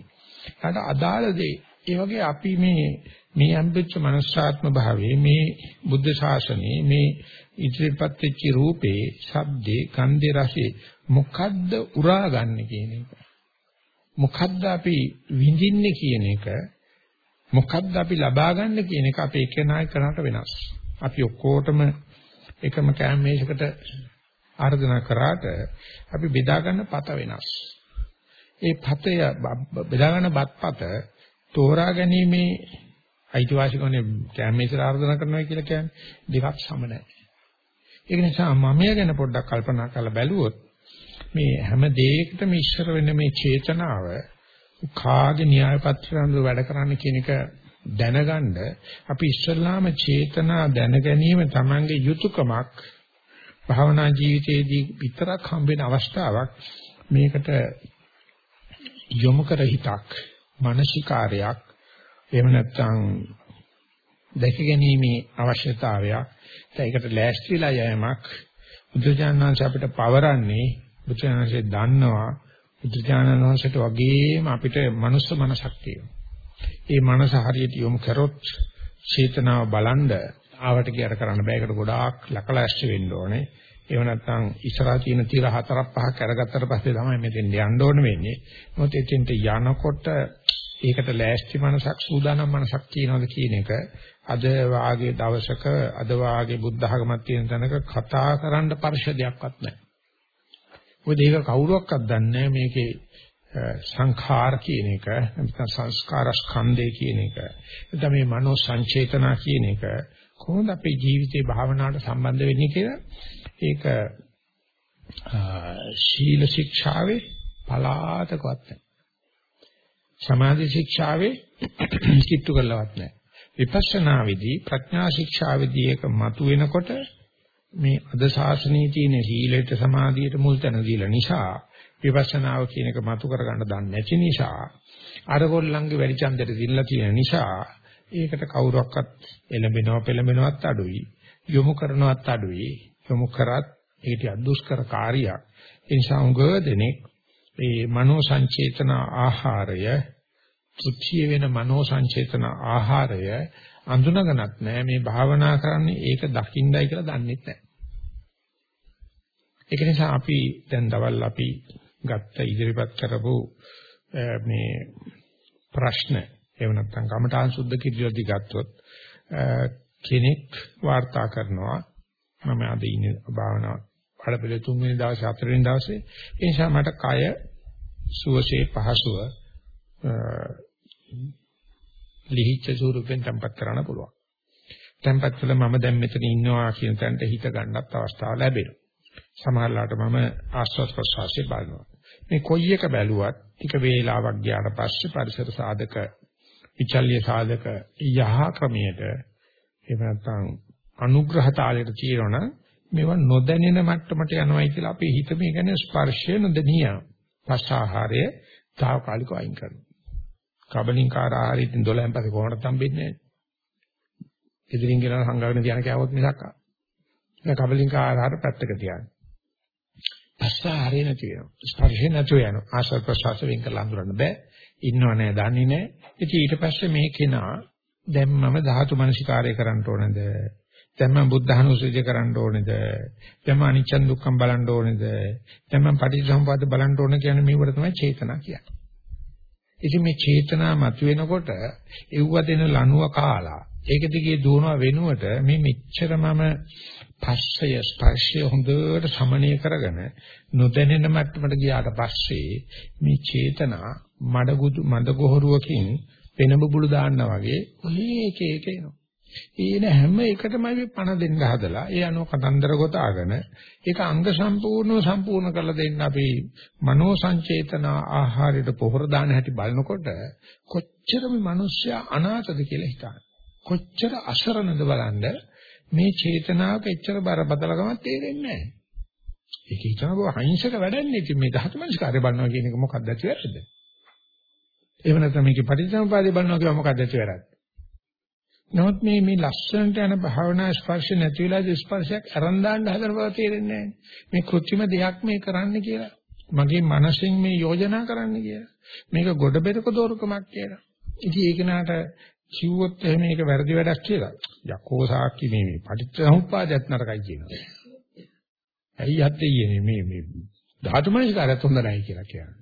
අර අදාළ දේ. ඒ වගේ අපි මේ මේ අම්බෙච්ච මනසාත්ම භාවයේ මේ බුද්ධ ශාසනයේ මේ ඉදිරිපත් වෙච්ච රූපේ, ශබ්දේ, ගන්ධේ, රසේ මොකද්ද උරාගන්නේ කියන එක. මොකද්ද අපි විඳින්නේ කියන එක මොකද්ද අපි ලබා ගන්න කියන එක අපේ එකනායි කරාට වෙනස්. අපි ඔක්කොටම එකම කෑම මේසකට ආර්දනා කරාට අපි බෙදා ගන්න පත වෙනස්. ඒ පතය බෙදා ගන්න බත්පත තෝරා ගැනීමේ අයිතිවාසිකමනේ කැමේසර ආර්දනා කරනවා කියලා කියන්නේ දෙකක් සම නැහැ. ඒක නිසා මමය ගැන පොඩ්ඩක් කල්පනා කරලා බැලුවොත් මේ හැම දෙයකටම ඉස්සර වෙන මේ චේතනාව කාගේ න්‍යාය පත්‍රයන්ද වැඩ කරන්න කියන එක දැනගන්න අපි ඉස්සල්ලාම චේතනා දැන ගැනීම තමංගේ යුතුයකමක් භාවනා ජීවිතයේදී විතරක් හම්බෙන අවස්ථාවක් මේකට යොමු කර හිතක් මානසිකාරයක් එහෙම නැත්නම් දැක ගැනීමේ අවශ්‍යතාවයක්. ඒකට ලෑස්තිලා යෑමක්. බුදුජානනාංශ අපිට පවරන්නේ බුදුජානනාංශය දන්නවා බුදුජානනාංශයට වගේම අපිට මනුස්ස මනසක් තියෙනවා. ඒ මනස හරියට යොමු කරොත් චේතනාව බලන්ඩ ආවට කියට කරන්න බෑ ඒකට ගොඩාක් ලකලැස්ති වෙන්න ඕනේ. එහෙම නැත්නම් ඉස්සරහා තියෙන තිර හතරක් පහක් අරගත්තට පස්සේ තමයි මෙතෙන් යන්න ඕන වෙන්නේ. මොකද එතෙන්ට යනකොට ඒකට ලෑස්ති මනසක් සූදානම් මනසක් තියෙනවද කියන එක අද වාගේ දවසක අද වාගේ බුද්ධ ධර්මයක් තියෙන තැනක කතා කරන්න පරිශදයක්වත් නැහැ. මොකද ඒක කවුරුවක්වත් දන්නේ මේකේ සංඛාර කියන එක නැත්නම් සංස්කාර ස්කන්ධය කියන එක නැත්නම් මේ මනෝ සංචේතනා කියන එක කොහොමද අපේ ජීවිතේ භාවනාවට සම්බන්ධ වෙන්නේ කියලා ඒක ශීල ශික්ෂාවේ පලාතකවත් නැහැ. සමාධි ශික්ෂාවේ කිට්ටු කරලවත් නැහැ. විපස්සනා විදී ප්‍රඥා ශික්ෂාවේදී ඒක මතුවෙනකොට මේ අද ශාසනයේ තියෙන සීලයට සමාධියට මුල් තැන දීලා නිසා විපස්සනාව කියන එක මතු කරගන්න දන්නේ නැති නිසා අරගොල්ලන්ගේ වැඩි ඡන්දෙට දිනලා තියෙන නිසා ඒකට කවුරක්වත් එළඹෙනව පෙළඹෙනවත් අඩුයි. යොමු කරනවත් අඩුයි. යොමු කරත් ඒක අදුෂ්කර කාර්යයක්. ඒ නිසා උග දෙනෙක් මේ මනෝ සංචේතන ආහාරය තෘතිය වෙන මනෝ සංචේතන ආහාරය අඳුනගනත් නැහැ මේ භාවනා කරන්නේ ඒක දකින්නයි කියලා දන්නෙත් නැහැ. ඒක නිසා අපි දැන් දවල් අපි ගත්ත ඉදිරිපත් කරපු මේ ප්‍රශ්න එහෙම නැත්නම් කමඨාන් සුද්ධ කිරියෝදි ගත්තොත් කෙනෙක් වාර්තා කරනවා. මම අද ඉන්නේ භාවනා වැඩපිළිවෙල තුන්වෙනි දවසේ හතරවෙනි දවසේ. ඒ නිසා මට කය සුවසේ පහසුව ලිහිච්ඡ ස්වරූපෙන් tempat කරන්න පුළුවන්. tempat කළ මම දැන් මෙතන ඉන්නවා කියන තැනට හිත ගන්නත් අවස්ථාව ලැබෙනවා. සමහරවිට මම ආස්වාද ප්‍රසවාසයේ බලනවා. මේ කොයි එක බැලුවත් ටික වේලාවක් ගියාට පස්සේ පරිසර සාධක විචල්්‍ය සාධක යහ ක්‍රමයට එහෙම නැත්නම් අනුග්‍රහතාලයට తీරවන මේවා නොදැනෙන මට්ටමට යනවායි කියලා අපි හිතමු. ඒ කියන්නේ ස්පර්ශය නොදැනිය. පස්සාහාරය తాවකාලිකව අයින් කරනවා. කබලින්කාර ආහාරයෙන් 12න් පස්සේ කොහොමද හම්බෙන්නේ? ඉදිරින් ගෙන සංගාගෙන තියන කෑවොත් මිසක් ආ. ඒ කබලින්කාර ආහාර පැත්තක තියන්න. පස්සාහාරය නැති වෙනවා. ස්පර්ශය නැතු වෙනවා. ආශ්‍රව ප්‍රසවාස වෙන් කරලා අඳුරන්න බෑ. ඉන්නව නෑ, දන්නේ නෑ. ඉතින් ඊට පස්සේ මේ කෙනා දැන් මම ධාතු මනසිකාරය කරන්න ඕනද? දැන් මම බුද්ධහනුසුජ කරන්න ඕනේද? දැන් මම අනිච්ච දුක්ඛම් බලන්න ඕනේද? දැන් මම පටිච්චසමුප්පාද බලන්න ඕන කියන්නේ මේවට තමයි චේතනා කියන්නේ. ඉතින් මේ චේතනා මතුවෙනකොට එව්ව දෙන ලනුව කාලා ඒක දිගේ දුවනවා වෙනුවට මේ මෙච්චර මම පස්සය ස්පර්ශය හොඳට සමනය කරගෙන නොදැනෙන මට්ටමට ගියාට පස්සේ මේ චේතනා මඩගුදු මඩගොහරුවකින් වෙන බුබුලු දාන්නා වගේ ඔය එක එක එනවා. ඒන හැම එකටම අපි පණ දෙන්න හදලා ඒ අනුව කතන්දර ගොතාගෙන ඒක අංග සම්පූර්ණව සම්පූර්ණ කරලා දෙන්න අපි මනෝ සංචේතන ආහාරයට පොහොර දාන හැටි බලනකොට කොච්චර මේ මිනිස්සයා අනාථද කියලා හිතන්නේ කොච්චර අසරණද බලන්න මේ චේතනාවක එච්චර බරපතලකමක් තේරෙන්නේ නැහැ. ඒක හිතනවා අහිංසක වැඩන්නේ ඉතින් මේ ධාතු මනස්කාරය බලනවා කියන එක මොකක්ද ඇති වැරද්ද? එහෙම නැත්නම් මේකේ පටිච්චසමුපාදය බලනවා කියව මොකක්ද ඇති වැරද්ද? නමුත් මේ මේ ලස්සනට යන භාවනා ස්පර්ශ නැති වෙලාද ස්පර්ශයක් අරන් දාන්න හදන බව තේරෙන්නේ නැහැ. මේ કૃත්‍රිම දෙයක් මේ කරන්න කියලා. මගේ මනසෙන් මේ යෝජනා කරන්න කියලා. මේක ගොඩ බෙරක දෝරුකමක් කියලා. ඉතින් ඒක නාට කිව්වොත් එහෙම මේක වැරදි වැඩක් කියලා. යකෝ සාක්කි මේ මේ පටිච්චසමුප්පාදයක් නරකයි කියනවා. ඇයි යත්තේ මේ මේ ධාතු මනසිකාරයත් හොඳ නැහැ කියලා කියන්නේ.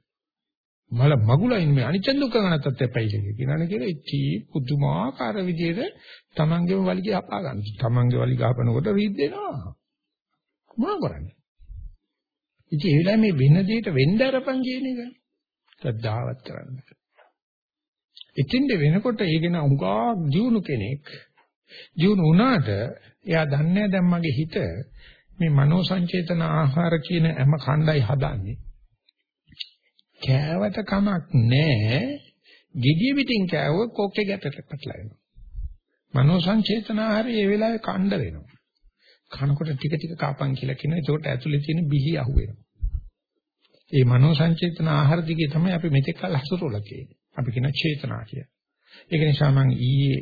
මල මගුලයින් මේ අනිච්ච දුක්ඛ ගන්නත් එපයි කියනනේ කියලා ඉති පුදුමාකාර විදිහට තමන්ගේම වලිගය අපා ගන්න. තමන්ගේ වලිග අපනකොට රිද්දෙනවා. මොනවා කරන්නේ? ඉතින් ඒ වෙලාවේ මේ වෙන දෙයකට වෙන්න අරපන් කියන එක සද්ධාවත් කරන්න. ඉතින්ද වෙනකොට ඒකන උගා ජීවුණු කෙනෙක් ජීවුණු වුණාට එයා දන්නේ දැන් මගේ හිත මේ මනෝ සංචේතන ආහාර කියන හැම කණ්ඩායි හදන්නේ කෑවට කමක් නැහැ. gediy පිටින් කෑවොත් කොක්කේ ගැටට පැටලෙනවා. මනෝ සංචේතනාහාරය ඒ වෙලාවේ කණ්ඩ වෙනවා. කනකොට ටික ටික කාපන් කියලා කියනවා. ඒකට ඇතුලේ තියෙන බිලි අහුවෙනවා. ඒ මනෝ සංචේතන ආහාර දිගේ තමයි අපි මෙතෙක් කල් හසුරුවලා තියෙන්නේ. අපි කියන චේතනා කිය. ඒක නිසා මම ඊයේ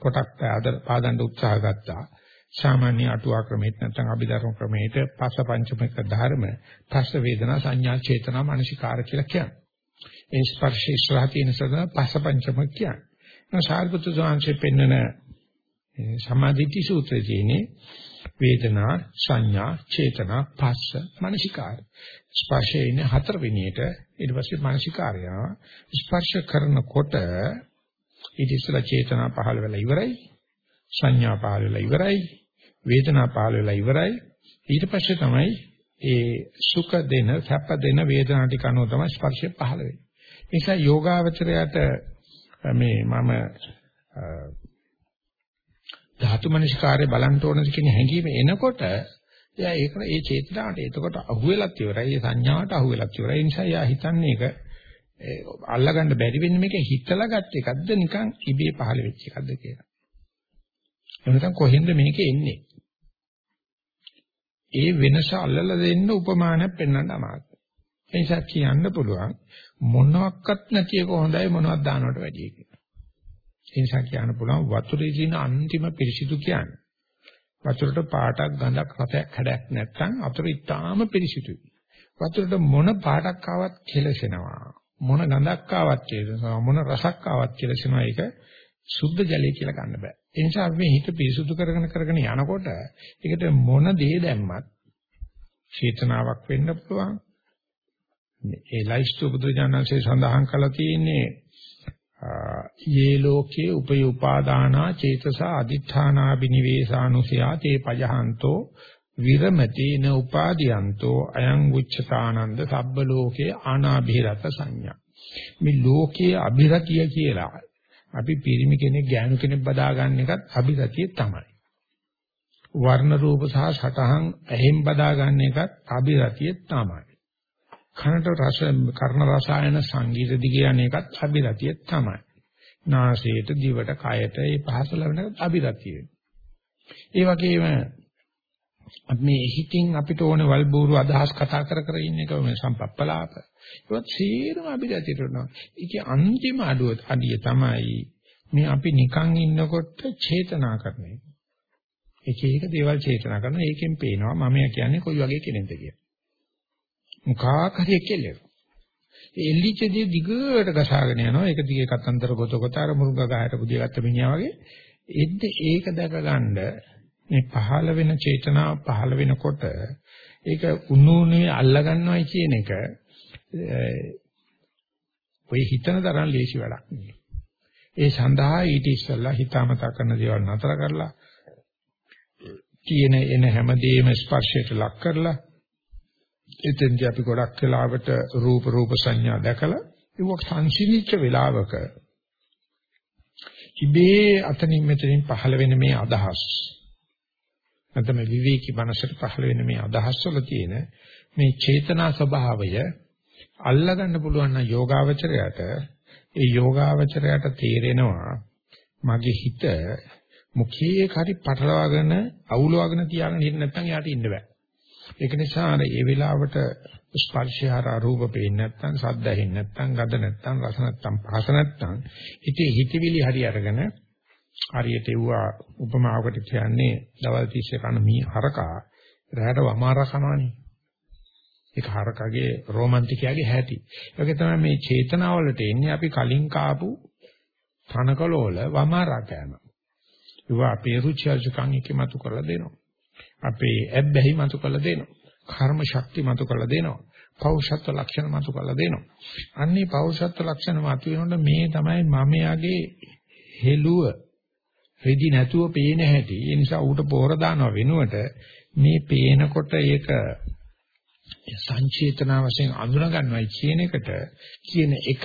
පොටක් පාදන්න උත්සාහ ගත්තා. සාමාන්‍ය අටුවා ක්‍රමෙත් නැත්නම් අභිධර්ම ක්‍රමෙට පස්ස පංචමික ධර්ම පස්ස වේදනා සංඥා චේතනා මනසිකාර කියලා කියන්නේ. ඒ ස්පර්ශ ඉස්සරහ තියෙන සදා පස්ස පංචමික කියන්නේ. නෝ සාරිපුත්‍ර සෝංශේ පෙන්නන සමාධිටි සූත්‍රයේ තියෙන්නේ වේදනා සංඥා චේතනා පස්ස මනසිකාර. ස්පර්ශයේ ඉන්නේ හතර වෙනියට ඊට පස්සේ මනසිකාරය ස්පර්ශ කරනකොට ඊට ඉස්සලා චේතනා පහළ වෙලා ඉවරයි සංඥා පහළ වෙලා ඉවරයි වේදනා පහළ වෙලා ඉවරයි. ඊට පස්සේ තමයි ඒ සුඛ දෙන, සැප දෙන වේදනා ටික අනුව තමයි ස්පර්ශය පහළ වෙන්නේ. ඒ නිසා යෝගාවචරයට මේ මම ධාතු මනස්කාරය බලන්න ඕනද කියන හැඟීම එනකොට එයා ඒක ඒ චේතනාවට එතකොට අහුවෙලත් ඉවරයි ඒ සංඥාවට අහුවෙලත් ඉවරයි ඒ නිසා එයා හිතන්නේ ඒක අල්ලගන්න බැරි වෙන්නේ මේක හිතලා ගත්ත එකක්ද නිකන් ඉබේ පහළ වෙච්ච එකක්ද කියලා. එහෙනම් කොහෙන්ද මේක එන්නේ? ඒ වෙනස අල්ලලා දෙන්න උපමානයක් පෙන්වන්න අමාරුයි. ඒ නිසා කියන්න පුළුවන් මොනවත් නැති එක හොඳයි මොනවත් දානවට වැඩිය කියලා. ඒ නිසා කියන්න පුළුවන් වතුරේ තියෙන අන්තිම පිරිසිදු කියන්නේ. වතුරට පාටක් ගඳක් රසයක් හැඩයක් නැත්නම් වතුර ඉතාම පිරිසිදුයි. වතුරට මොන පාටක් ආවත් කෙලසෙනවා. මොන ගඳක් ආවත් කියලා මොන රසක් ආවත් කියලා කියනවා ඒක සුද්ධ ජලය කියලා ගන්න බෑ. ඒ නිසා අපි මේ හිත පිරිසුදු කරගෙන කරගෙන යනකොට ඒකට මොන දේ දැම්මත් චේතනාවක් වෙන්න පුළුවන්. ඒ ලයිස්තු බුදුජානන්සේ සඳහන් කළා තියෙන්නේ යේ ලෝකේ උපය උපාදානා චේතස අදිඨානා බිනිවේසානුසයා තේ පජහන්තෝ විරමතේන උපාදීයන්තෝ අයං උච්චතානන්ද සබ්බ ලෝකේ ආනාභිරත සංඥා මේ ලෝකයේ අභිරතිය කියලා අපි පිරිමි කෙනෙක් ගෑනු කෙනෙක් බදා ගන්න එකත් අභිරතිය තමයි. වර්ණ රූප සහ සටහන් ඇහෙන් බදා ගන්න එකත් අභිරතිය තමයි. කනට රස කර්ණ රසායන සංගීත දිගේ යන එකත් අභිරතිය තමයි. නාසයට දිවට කයට මේ පහස ලැබෙන අභිරතිය ඒ වගේම අපි මේ හිතින් අපිට ඕනේ වල්බూరు අදහස් කතා කර කර ඉන්න එක මේ සම්පප්පලාප. ඒවත් සීරම අභිගතියට උනවා. ඒකේ අන්තිම අඩුව අඩිය තමයි මේ අපි නිකන් ඉන්නකොට චේතනා කරන එක. එක එක දේවල් චේතනා කරන ඒකෙන් පේනවා මම කියන්නේ කොයි වගේ කෙනෙක්ද කියලා. මුඛාක් හරි කෙල්ලෙක්. ඒ එල්ලිච්චදී දිගට ගසාගෙන යනවා. ඒක දිගේ කතන්දර ගොත ගොත අර මුරුගා ගහයට පුදිය ගත්ත මිනිහා වගේ. එද්ද ඒක දැක ගන්න මේ පහළ වෙන චේතනාව පහළ වෙනකොට ඒක උණුුණේ අල්ල ගන්නවයි කියන එක ඔය හිතන තරම් ලේසි වැඩක් නෙවෙයි. ඒ සඳහා ඊට ඉස්සෙල්ලා හිතාමතා කරන දේවල් නතර කරලා තියෙන එන හැමදේම ස්පර්ශයට ලක් කරලා එතෙන්දී අපි ගොඩක් වෙලාවට රූප රූප සංඥා දැකලා ඒක සංසිඳිච්ච වෙලාවක ඉබේ අතනින් මෙතනින් පහළ වෙන මේ අදහස් නැත්නම් විවේකී මනසට පහළ වෙන මේ අදහස් වල තියෙන මේ චේතනා ස්වභාවය අල්ලා ගන්න පුළුවන් නම් යෝගාවචරයට ඒ යෝගාවචරයට තේරෙනවා මගේ හිත මුඛයේ හරි පටලවාගෙන අවුලවාගෙන තියාගෙන ඉන්න නැත්නම් යාට ඉන්න බෑ. ඒක නිසා අර ඒ වෙලාවට ස්පර්ශය හර අරූප පේන්නේ නැත්නම් සද්ද ඇහෙන්නේ නැත්නම් ගඳ නැත්නම් රස නැත්නම් පහස නැත්නම් හිතේ හිතවිලි හරි අරගෙන හරියට එව්වා උපමාවකට කියන්නේ දවල් 30 කන මී හරකා රැහැට වමාරා කනවනේ. ඒක හරකගේ රොමන්ටිකයාගේ හැටි. ඒක තමයි මේ චේතනාවලට එන්නේ අපි කලින් කාපු තනකලෝල වමාරා කෑම. ඒවා අපේ රුචි අරුචිකම් එකමතු කරලා දෙනවා. අපේ ඇබ්බැහි මතු කරලා දෙනවා. කර්ම ශක්තිය මතු කරලා දෙනවා. පෞෂත්ව ලක්ෂණ මතු කරලා දෙනවා. අන්නේ පෞෂත්ව ලක්ෂණ මතු වෙනකොට මේ තමයි මමයාගේ හෙළුව රෙදි නැතුව පේන හැටි. ඒ නිසා ඌට පොහොර දානව වෙනුවට මේ පේනකොට ඒක සංචේතන වශයෙන් අඳුන ගන්නවයි කියන එකට කියන එක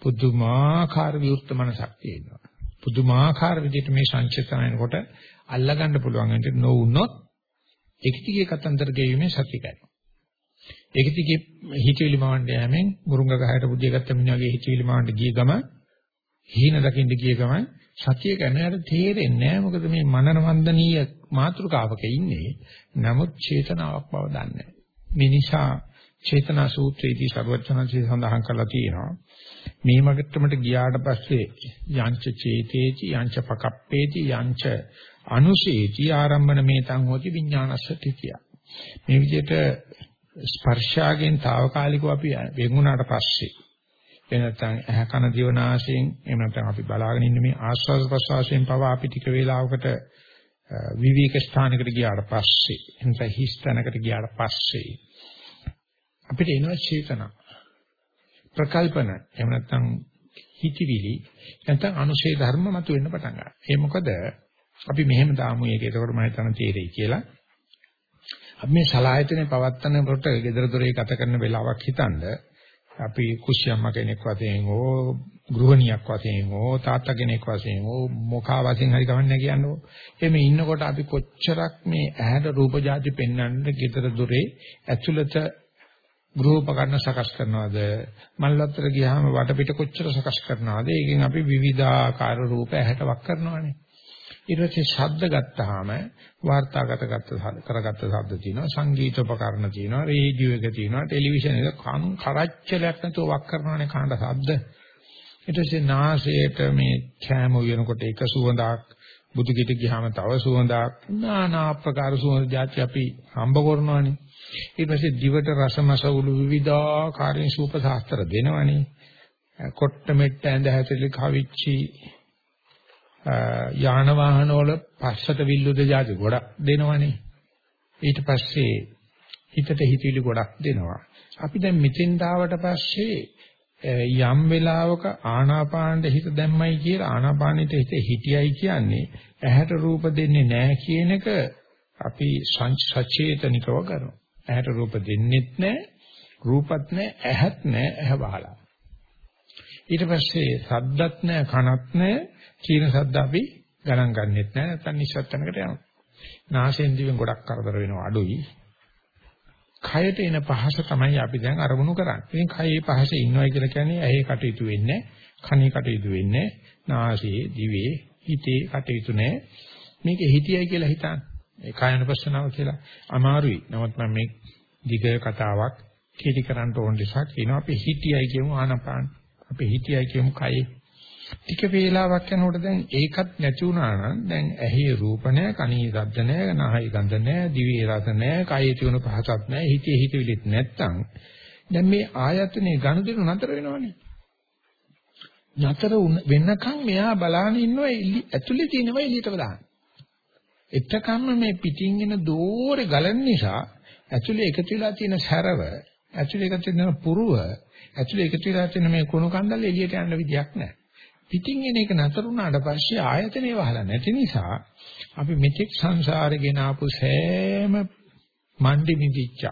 පුදුමාකාර විවෘත මනසක් තියෙනවා. පුදුමාකාර විදිහට මේ සංචේතනයනකොට අල්ලගන්න පුළුවන් වෙන්න නොවුනොත් ඒක දිගේ කතන්දර ගෙවීමේ සත්‍යකයි. ඒක දිගේ හිතවිලි මවන්න යෑමෙන් මුරුංග ගහයට බුදිය ගත්ත මිනිහාගේ හිතවිලි මවන්න ගිය ගම හීන දකින්න ගිය ගමන් සතිය ගැනට තේරෙන්නේ නැහැ. මොකද මේ මනන වන්දනීය මාතෘකාවක ඉන්නේ. නමුත් චේතනාවක් බව දන්නේ මේ නිසා චේතනා සූත්‍රයේදී සර්වඥාන්සේ සඳහන් කරලා තියෙනවා. මේ මගටමට ගියාට පස්සේ යංච චේතේති යංච පකප්පේති යංච අනුසේති ආරම්භන මේතං හොති විඥානස්සති කිය. මේ විදිහට ස්පර්ශාගෙන් తాවකාලිකව අපි වෙන්ුණාට පස්සේ එහෙම නැත්නම් ඇහ කන දිවනාසයෙන් එහෙම නැත්නම් අපි බලාගෙන ඉන්න මේ ආස්වාද ප්‍රසවාසයෙන් පවා අපි ටික වේලාවකට විවික ස්ථානයකට ගියාට පස්සේ එහෙනම් හිස් තැනකට ගියාට පස්සේ අපිට එනවා චේතනා ප්‍රකල්පන එහෙම නැත්නම් හිතවිලි නැත්නම් අනුශේ ධර්ම මතුවෙන්න පටන් ගන්නවා. ඒ මොකද අපි මෙහෙම දාමු ඒක ඒකට මම හිතන තීරෙයි කියලා. අපි මේ සලායතනේ පවත්තන කොට gedara dore ගත කරන වෙලාවක් හිතනද අපි කුෂ්‍යම්ම කෙනෙක් වශයෙන් හෝ ගෘහණියක් වශයෙන් හෝ තාත්තා කෙනෙක් වශයෙන් හෝ මොකා වශයෙන් හරි කවන්නේ කියන්නකෝ. එමෙ ඉන්නකොට අපි කොච්චරක් මේ ඇහැට රූප જાති පෙන්වන්න gedara dore ඇතුළත ගෘහෝපකරණ සකස් කරනවද? මල්ලත්තර ගියාම වටපිට කොච්චර සකස් කරනවද? ඒකෙන් අපි විවිධාකාර රූප ඇහැට වක් කරනවනේ. ඊට පස්සේ ශබ්ද ගත්තාම වාර්තාගත කරගත්ත ශබ්ද තියෙනවා සංගීත උපකරණ තියෙනවා රේඩියෝ එක තියෙනවා ටෙලිවිෂන් එක කන් කරච්චලයක් නැතුව වක් කරනවානේ කාණ්ඩ ශබ්ද. ඊට පස්සේ නාසයට මේ කැම වෙනකොට එක සුවඳක් බුදු කිට ගියාම තව සුවඳක් নানা ආකාර සුවඳ જાති අපි හම්බ කරනවානේ. ඊට පස්සේ දිවට රසමසවුළු විවිධාකාරයෙන් සූප ශාස්ත්‍ර දෙනවනේ. කොට්ට මෙට්ට ඇඳ හැතලි කවිච්චි යාන වාහන වල පස්සට විල්ලුද જાති ගොඩක් දෙනවනේ. ඊට පස්සේ හිතට හිතවිලි ගොඩක් දෙනවා. අපි දැන් මෙතෙන් ආවට පස්සේ යම් වෙලාවක ආනාපානෙ හිත දැම්මයි කියලා ආනාපානෙට හිත හිටියයි කියන්නේ ඇහැට රූප දෙන්නේ නැහැ කියන එක අපි සචේතනිකව කරනවා. ඇහැට රූප දෙන්නෙත් නැහැ, රූපත් නැහැ, ඇහත් නැහැ, ඇහ වහලා. ඊට පස්සේ සද්දත් නැහැ, කනත් නැහැ, චීන සද්ද අපි ගණන් ගන්නෙත් නැහැ, නැත්නම් නිස්සත්තනකට යනවා. නාසයෙන් දිවෙන් ගොඩක් කරදර වෙනවා අඩුයි. කයට එන පහස තමයි අපි දැන් අරමුණු කරන්නේ. ඉතින් කයේ පහස ඉන්නවයි කියලා කියන්නේ ඇහි කටයුතු වෙන්නේ, කනේ කටයුතු වෙන්නේ, නාසයේ, දිවේ, හිතේ කටයුතු නැහැ. මේක හිතියයි කියලා හිතන්න. ඒ කායනුපස්සනාව කියලා අමාරුයි. නමුත් මම මේ දිග කතාවක් කීටි කරන්න ඕන නිසා කියනවා අපි හිතියයි කියමු ආනපාන. අපි හිතියයි කියමු කයේ ටික වේලාවක් යනකොට දැන් ඒකත් නැති වුණා නම් දැන් ඇහි රූප නැහැ, කනී ශබ්ද නැහැ, නහයි ගඳ නැහැ, දිවේ රස නැහැ, කයේ තියුණු පහසක් නැහැ, හිතේ හිතවිලිත් නැත්තම් දැන් මේ ආයතනේ ගනුදෙනු නතර වෙනවනේ. නතර වෙන්නකම් මෙයා බලාගෙන ඉන්නවා ඇතුලේ තියෙනවා එළියට දාන්න. එතකම්ම මේ පිටින් එන දෝරේ ගලන නිසා ඇතුලේ එකතු වෙලා තියෙන සැරව, ඇතුලේ එකතු වෙන පුරුව, ඇතුලේ එකතු වෙලා තියෙන මේ කුණු කන්දල් එළියට යන්න විදියක් නැහැ. පිටින් එන එක නතර වුණාට පස්සේ ආයතනේ වහලා නැති නිසා අපි මෙතෙක් සංසාරේ ගෙන ආපු සෑම මණ්ඩි මිදිච්ච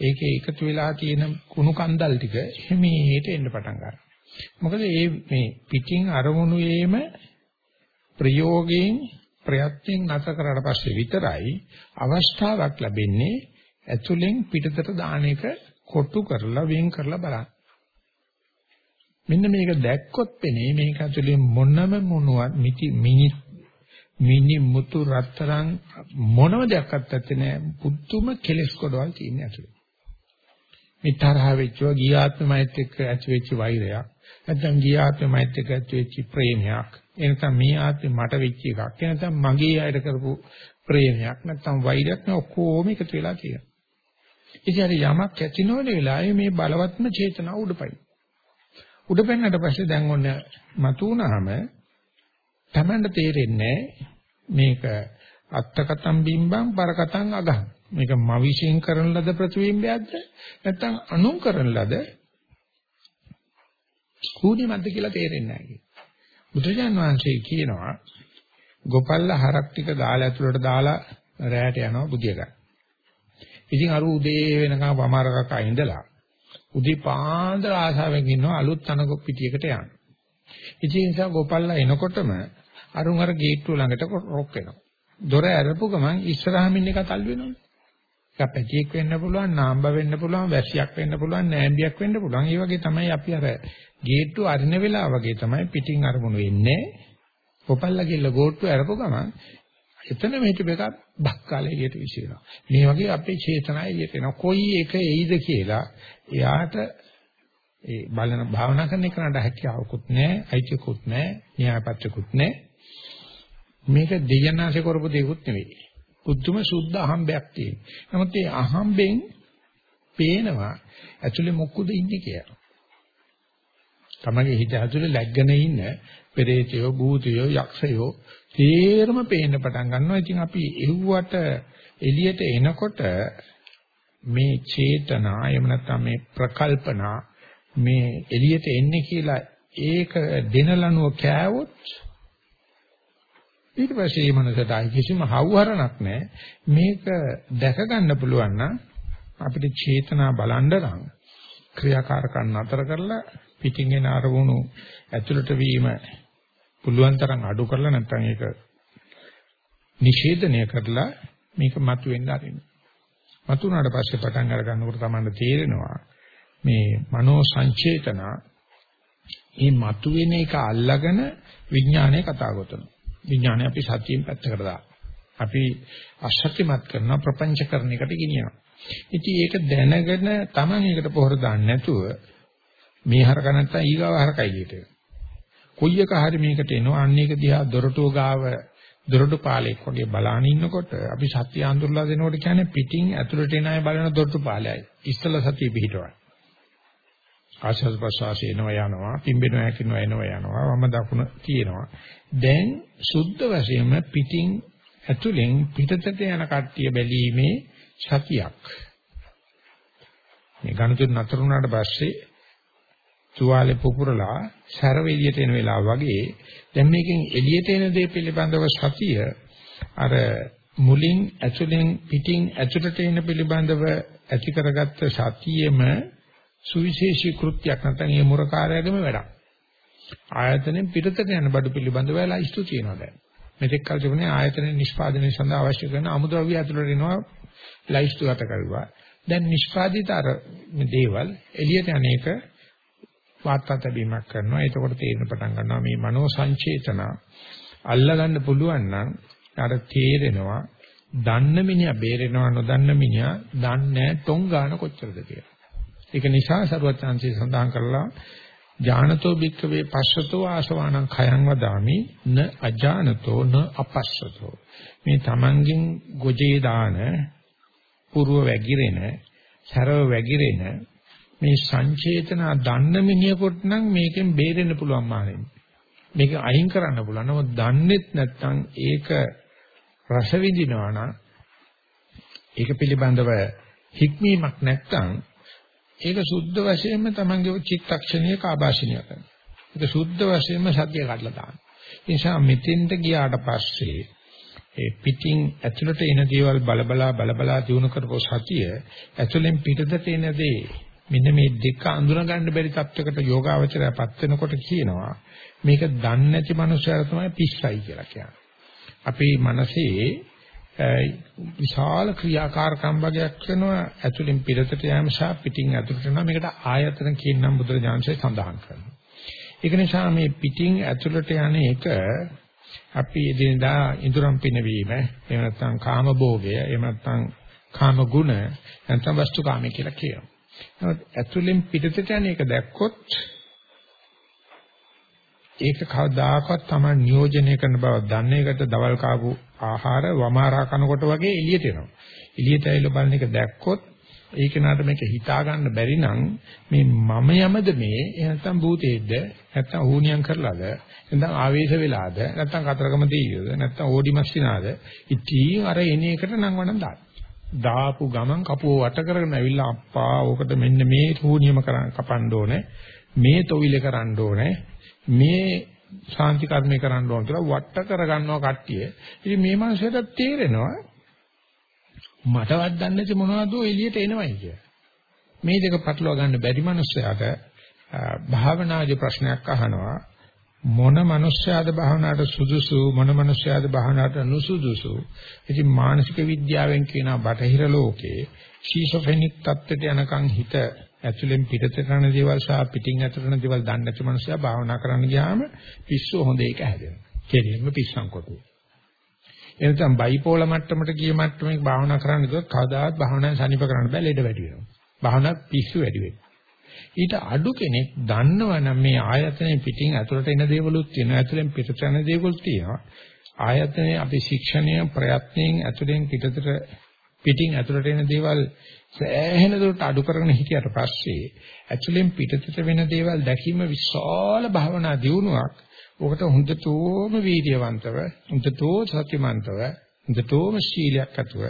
ඒකේ එකතු වෙලා තියෙන කුණු කන්දල් ටික හිමීට එන්න පටන් ගන්නවා. මොකද මේ මේ පිටින් අරමුණුයේම ප්‍රයෝගයෙන් ප්‍රයත්නෙන් නැතර කරලා පස්සේ විතරයි අවස්ථාවක් ලැබෙන්නේ ඇතුලෙන් පිටතට දාන එක කොටු කරලා වෙන් කරලා බලන්න. මෙන්න මේක දැක්කොත් පෙනේ මේක ඇතුලේ මොනම මොනවත් මිටි මිනි මිනි මුතු රත්තරන් මොනම දෙයක්වත් ඇත්තේ නෑ පුදුම කෙලස් කොටවල් තියෙන ඇතුලේ. මේ තරහ වෙච්චව ගියාත්මයත් එක්ක ඇති වෙච්ච වෛරයක් නැත්නම් ගියාත්මයත් එක්ක ඇති වෙච්ච ප්‍රේමයක්. එනකම් මේ ආත්මේ මට වෙච්ච එකක්. එනකම් මගේ අයට කරපු ප්‍රේමයක්. නැත්නම් වෛරයක් නේ ඔක්කොම එකතු වෙලා තියෙනවා. ඉතින් හරි යමක් ඇති නොවන වෙලාවේ මේ බලවත්ම චේතනාව උඩපයි. උඩ පෙන්නට පස්සේ දැන් ඔන්න මතු වුණාම Tamanට තේරෙන්නේ මේක අත්තකතම් බිම්බං පරකතම් අගහං මේක මවිෂෙන් කරන ලද ප්‍රතිබිම්බයක්ද නැත්නම් අනුන් කරන ලද කූණිමත්ද කියලා තේරෙන්නේ නැහැ. බුදුජාන් වහන්සේ කියනවා ගොපල්ල හරක් ටික දාලා ඇතුළට දාලා රැයට යනවා බුදිය ගන්න. ඉතින් අර උදේ වෙනකම් වමාරකක ඉඳලා උදේ පාන්දර ආසාවෙන් ඉන්නවා අලුත් තනකො පිටියකට යන්න. ඉතින් ඒ නිසා ගෝපල්ලා එනකොටම අරුන් අර ගේට්ටුව ළඟට රොක් වෙනවා. දොර ඇරපු ගමන් ඉස්සරහම ඉන්න එක තල් වෙනවනේ. ඒක පැටියෙක් වෙන්න පුළුවන්, නාම්බ වෙන්න පුළුවන්, වැසියක් වෙන්න පුළුවන්, නෑම්බියක් වෙන්න පුළුවන්. ඒ වගේ තමයි අපි අර ගේට්ටුව අරින වෙලාව වගේ තමයි පිටින් අරමුණු වෙන්නේ. ගෝපල්ලා ගිල්ල ගෝට්ටුව ඇරපු ගමන් එතන මේක එකක් බක්කාලේ එළියට විසිරෙනවා. මේ වගේ අපේ චේතනා එළියට එනවා. කොයි එක එයිද කියලා එයාට ඒ බලන භාවනා කරන එකට හැකියාවකුත් නැහැ, අයිතියකුත් නැහැ, න්‍යායපත්‍රකුත් නැහැ. මේක දෙයනාසේ කරපු දෙයක්ුත් නෙවෙයි. පුදුම සුද්ධ අහම්බයක් තියෙන. නමුත් මේ අහම්බෙන් පේනවා ඇතුලේ මොකද ඉන්නේ කියලා. තමගේ හිත ඇතුලේ läග්ගෙන ඉන්න පෙරේතයෝ, භූතයෝ, යක්ෂයෝ තේරම පේන්න පටන් ගන්නවා. ඉතින් අපි එව්වට එළියට එනකොට මේ චේතනා එහෙම නැත්නම් මේ ප්‍රකල්පනා මේ එළියට එන්නේ කියලා ඒක දෙන ලනුව කෑවොත් ඊට පස්සේ මේ මනසට කිසිම හවුහරණක් නැහැ මේක දැක ගන්න පුළුවන් නම් අපිට චේතනා බලන්න නම් ක්‍රියාකාරකම් නතර කරලා පිටින් එන අරමුණු ඇතුළට වීම පුළුවන් තරම් අඩු කරලා නැත්නම් ඒක නිෂේධනය කරලා මේක මතුවෙන්න ආරින්න. මතුනාට පස්සේ පටන් අර ගන්නකොට තමයි තේරෙනවා මේ මනෝ සංචේතන මේ මතුවෙන එක අල්ලාගෙන විඥානය කතා කරනවා. විඥානය අපි සත්‍යයෙන් පැත්තකට දානවා. අපි අසත්‍යමත් කරන ප්‍රපංච කරන එකට ගෙනියනවා. ඉතින් ඒක දැනගෙන Taman එකට පොහොර දාන්න නැතුව මේ හරක නැත්තම් ඊගාව හරකයි එකට. කොයි එක හරි මේකට එනවා අන්න ඒක දිහා දොරටුව ගාව දොරටු පාලයක් වගේ බලාන ඉන්නකොට අපි සත්‍ය අඳුරලා දෙනකොට කියන්නේ පිටින් ඇතුළට එන අය බලන දොරටු පාලයයි. ඉස්සල සතිය පිහිටවයි. ආශස් ප්‍රසවාසය එනවා යනවා, පිම්බෙනවා හැකිනවා එනවා යනවා, වම දකුණ තියෙනවා. දැන් සුද්ධ වශයෙන්ම පිටින් ඇතුලෙන් පිටතට යන කට්ටිය බැලීමේ සතියක්. මේ ගණතුන් නතර වුණාට පස්සේ තුවාලේ පුපුරලා සැරව එළියට එන වෙලාව වගේ දැන් මේකෙන් එළියට එන දේ පිළිබඳව සතිය අර මුලින් ඇතුලෙන් පිටින් ඇතුලට එන පිළිබඳව ඇති කරගත්ත සතියෙම සුවිශේෂී කෘත්‍යයක් නැත්නම් ඒ මුරකාරයගම වැඩක්. ආයතනෙන් පිටතට යන බඩු පිළිබඳව ලයිස්තු තියෙනවා දැන්. මෙතෙක් කල තිබුණේ ආයතන නිෂ්පාදනය සඳහා අවශ්‍ය කරන අමුද්‍රව්‍ය ඇතුළට එනවා ලයිස්තු ගත කරුවා. දැන් නිෂ්පාදිත අර දේවල් එළියට අනේක වාර්තා තැබීමක් කරනවා. එතකොට තේරෙන පටන් ගන්නවා මේ මනෝ සංචේතන අල්ලගන්න පුළුවන් නම් අර තේරෙනවා දන්න මිනිහා බේරෙනවා නොදන්න මිනිහා දන්නේ ටොං ගන්න කොච්චරද කියලා. ඒක නිසා සරුවත් chance සඳහන් කරලා ඥානතෝ භික්කවේ පස්සතෝ ආසවාණං khයං වදාමි න අජානතෝ න අපස්සතෝ මේ තමන්ගෙන් ගොජේ දාන పూర్ව වැගිරෙන සරව වැගිරෙන මේ සංචේතන දන්න මිනිහෙකුට නම් මේකෙන් බේරෙන්න පුළුවන් මානෙන් මේක අයින් කරන්න පුළුවන් නමුත් දන්නේත් නැත්නම් ඒක රස විඳිනවා නම් ඒක පිළිබඳව හික්මීමක් නැත්නම් ඒක සුද්ධ වශයෙන්ම තමන්ගේ චිත්තක්ෂණීය කාබාෂණිය කරනවා. ඒක සුද්ධ වශයෙන්ම සත්‍ය කඩලා දානවා. ඒ නිසා මෙතෙන්ට ගියාට පස්සේ ඒ පිටින් ඇතුළට එන දේවල් බලබලා බලබලා දිනු කරපු සතිය ඇතුළෙන් පිටතට එන දේ මෙන්න මේ දෙක අඳුන ගන්න බැරි තත්වයකට යෝගාවචරයපත් වෙනකොට කියනවා මේක දන්නේ නැති මනුස්සයර තමයි පිස්සයි කියලා කියන්නේ. අපේ මනසේ විශාල ක්‍රියාකාරකම් වගේක් වෙනවා. ඇතුලින් පිටතට යෑම සහ පිටින් ඇතුලට යනවා. මේකට ආයතන කියන නම් බුදුරජාන්සේ සඳහන් කරනවා. ඒක නිසා මේ පිටින් ඇතුලට යන එක අපි එදිනදා ඉදurang පිනවීම එහෙම නැත්නම් කාම භෝගය එහෙම නැත්නම් කාම ගුණ නැත්නම් වස්තු කාමයේ කියලා කියනවා. නමුත් ඇතුලෙන් පිටතට යන එක දැක්කොත් ඒක කවදාකවත් තමයි නියෝජනය කරන බව දන්නේ එකට දවල් කාපු ආහාර වමාරා කනකොට වගේ එළියට එනවා. එළියට ඇවිල්ලා බලන එක දැක්කොත් ඒක නාට මේක හිතා ගන්න බැරි නම් මේ මම යමද මේ? නැත්නම් භූතේද්ද? නැත්නම් ඌණියම් කරලාද? නැත්නම් ආවේශ වෙලාද? නැත්නම් කතරගම දීයද නැත්නම් ඕඩිමස්සිනාද ඉතින් අර එන එකට නම් වණන් දාන්න. දාපු ගමන් කපුව වට කරගෙන ඇවිල්ලා අප්පා ඕකට මෙන්න මේ ඌණියම කරන් කපන්න ඕනේ මේ තොවිල කරන්න ඕනේ මේ ශාන්ති කර්මේ කරන්න ඕන කියලා වට කරගන්නවා කට්ටිය. ඉතින් මේ මනුස්සයට තේරෙනවා මටවත් දන්නේ නැති මොනවද එළියට එනවයි කිය. මේ දෙක පටලවා ගන්න බැරි මනුස්සයාට භාවනාදී ප්‍රශ්නයක් අහනවා මොන මනුස්සයාද භාවනාවට සුදුසු මොන මනුස්සයාද භාවනාවට නුසුදුසු. ඉතින් මානසික විද්‍යාවෙන් කියනවා බටහිර ලෝකේ ෂීසොෆෙනික් තත්ත්වයට යනකම් හිත ඇතුලෙන් පිටත කරන දේවල් සහ පිටින් ඇතුළට යන දේවල් දන්නේ නැති මනුස්සයා භාවනා කරන්න ගියාම පිස්සු හොඳ එක හැදෙනවා. කෙලින්ම පිස්සන් කොටුව. එනසම් බයිපෝල මට්ටමට ගිය මට්ටමේ භාවනා කරන්න ගියොත් කවදාවත් භාවනාවෙන් සනීප කරන්න බෑ ලෙඩ වැඩි වෙනවා. භාවනා පිස්සු වැඩි වෙනවා. ඊට අඩු කෙනෙක් දන්නවනම් මේ ආයතනයේ පිටින් ඇතුළට එන දේවලුත් තියෙනවා. ඇතුලෙන් පිටට යන දේවලුත් තියෙනවා. ආයතනයේ අපි ශික්ෂණය ප්‍රයත්නයෙන් ඇතුලෙන් පිටතට පිටින් ඇතුළට එන දේවල් සෑහෙන දුරට අඩු කරගෙන හිටියට පස්සේ ඇතුලෙන් පිටතට වෙන දේවල් දැකීම විශාල භවනා දියුණුවක්. ඔකට හොඳටම වීර්යවන්තව, හොඳටෝ සත්‍යමන්තව, හොඳටෝම ශීලයක් ඇතුව,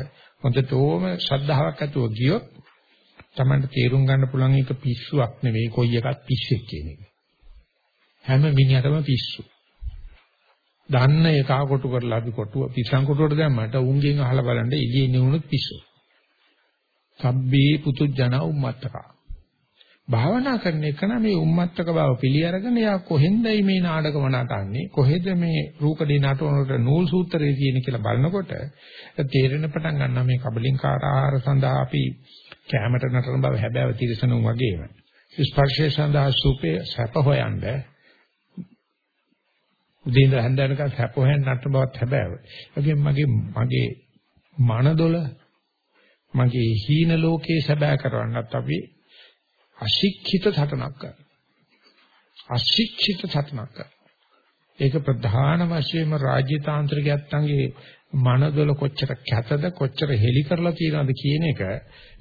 හොඳටෝම ශ්‍රද්ධාවක් ඇතුව ගියොත් Tamanට තේරුම් ගන්න පුළුවන් එක පිස්සුවක් නෙවෙයි කොයි එකක් පිස්සෙක් කියන එක. හැම මිනිහටම පිස්සු. දන්න එක කොටු කරලා අපි කොටුව පිස්සන් කොටුවට දැම්මට උන්ගෙන් අහලා බලන්න එළියේ ඉන්නේ උණුත් පිස්සු. සබ්බේ පුතුජන උම්මත්තක. භාවනා කරන එක නම් මේ උම්මත්තක බව පිළි අරගෙන යා කොහෙන්දයි මේ නාටකම නටන්නේ කොහෙද මේ රූකඩේ නටවනට නූල් සූත්‍රයේ තියෙන කියලා බලනකොට තේරෙන පටන් ගන්නවා මේ කබලින්කාර ආහාර සඳහා අපි කැමරට නටන බව හැබෑව තිරසනුන් වගේම ස්පර්ශය සඳහා සුපේ සැප හොයන්න උදේ ඉඳලා හැන්ද වෙනකන් සැප හොයන්න නටන බවත් හැබෑව. ඒකෙන් මගේ මගේ මනදොල මගේ හීන ලෝකේ සැබෑ කරවන්නත් අපි අශික්ෂිත සටනක් කරනවා. අශික්ෂිත සටනක් කරනවා. ඒක ප්‍රධාන වශයෙන්ම රාජ්‍ය තාන්ත්‍රිකයන්ගේ මනදොල කොච්චර කැතද කොච්චර හෙලි කරලා තියෙනවද කියන එක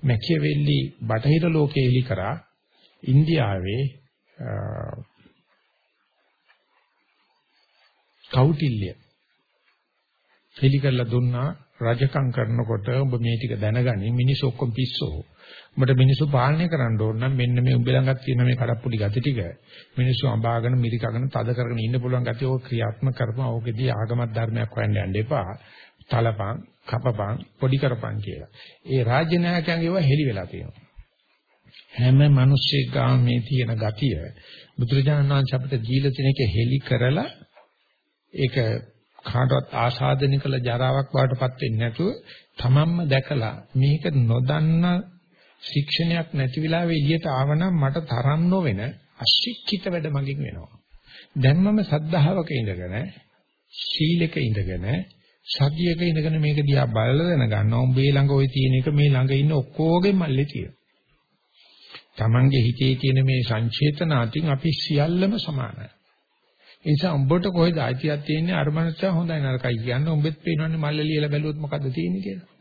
මැකියවෙල්ලි බටහිර ලෝකේ හෙලි කරා ඉන්දියාවේ කෞටිල්‍ය හෙලි කරලා දුන්නා රජකම් කරනකොට ඔබ මේ ටික දැනගනි මිනිස්සු ඔක්කොම පිස්සෝ. උඹට මිනිස්සු පාලනය කරන්න ඕන නම් මෙන්න මේ උඹ ළඟත් තියෙන මේ කඩප්පුලි ගති ටික මිනිස්සු අඹාගෙන මිරිකගෙන තද කරගෙන ඉන්න පුළුවන් ගතිය ඕක ක්‍රියාත්මක කරපුවා ඕකෙදී ආගමත් ධර්මයක් හොයන්න යන්න එපා. තලපන්, කපපන්, පොඩි කරපන් කියලා. ඒ රාජ්‍ය නායකයන්ගේ ඒවා හෙලි වෙලා තියෙනවා. හැම මිනිස්සෙක් ගාම මේ තියෙන ගතිය බුදුරජාණන් වහන්සේ අපිට දීලා තියෙන එක හෙලි කරලා ඒක කාටවත් ආසාදනය කළ ජරාවක් වඩටපත් වෙන්නේ නැතුව තමන්ම දැකලා මේක නොදන්න ශික්ෂණයක් නැති වෙලාවෙ එළියට ආවනම් මට තරම් නොවන අශික්ෂිත වැඩ මගින් වෙනවා. දැන් මම සද්ධාවක ඉඳගෙන සීලක ඉඳගෙන සතියක ඉඳගෙන මේක දිහා බලලා දැනගන්නවා උඹේ ළඟ ওই තියෙන එක මේ ළඟ ඉන්න ඔක්කොගේ මල්ලේ තියෙන. Tamange හිතේ තියෙන මේ සංචේතන අතින් අපි සියල්ලම සමානයි. ඒ නිසා උඹට කොහෙද අයිතියක් තියෙන්නේ අර මනුස්සයා හොඳයි නරකයි කියන්නේ උඹෙත් පේනවනේ මල්ල ලියලා බැලුවොත් මොකද්ද තියෙන්නේ කියලා.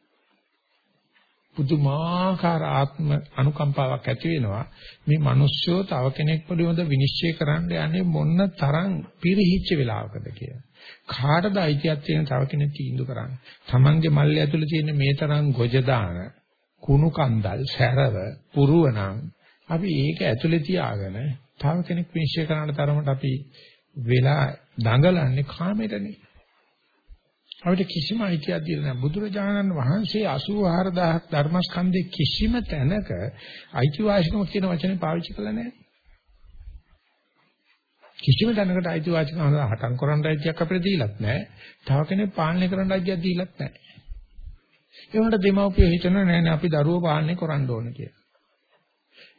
පුදුමාකාර ආත්ම අනුකම්පාවක් ඇති වෙනවා මේ මිනිස්සුયો තව කෙනෙක් පිළිබඳ විනිශ්චය කරන්න යන්නේ මොන්න තරම් පිරිහිච්ච වෙලාවකද කියලා. කාටද අයිතියක් තියෙන තව කෙනෙක් තීන්දුව කරන්නේ. Tamange මල්ලේ ඇතුලේ තියෙන මේ තරම් ගොජ දාන කුණු කන්දල් සැරව පුරුවනම් අපි ඒක ඇතුලේ තියාගෙන තව කෙනෙක් විනිශ්චය කරන්න තරමට අපි වෙලා දඟලන්නේ කාමයටනේ. අපිට කිසිම අයිතියක් දීලා නැහැ. බුදුරජාණන් වහන්සේ 84000ක් ධර්මස්කන්ධේ කිසිම තැනක අයිතිවාසිකම කියන වචනේ පාවිච්චි කළා නැහැ. කිසිම තැනකට අයිතිවාසිකම හටන් කරන්න අයිතියක් අපිට දීලත් නැහැ. තව කෙනෙක් පාලනය කරන්න අයිතියක් දීලත් නැහැ. ඒ වුණාට දෙමව්පියෝ හිතනවා නෑ නෑ අපි දරුවෝ පාලනය කරන්න ඕන කියලා.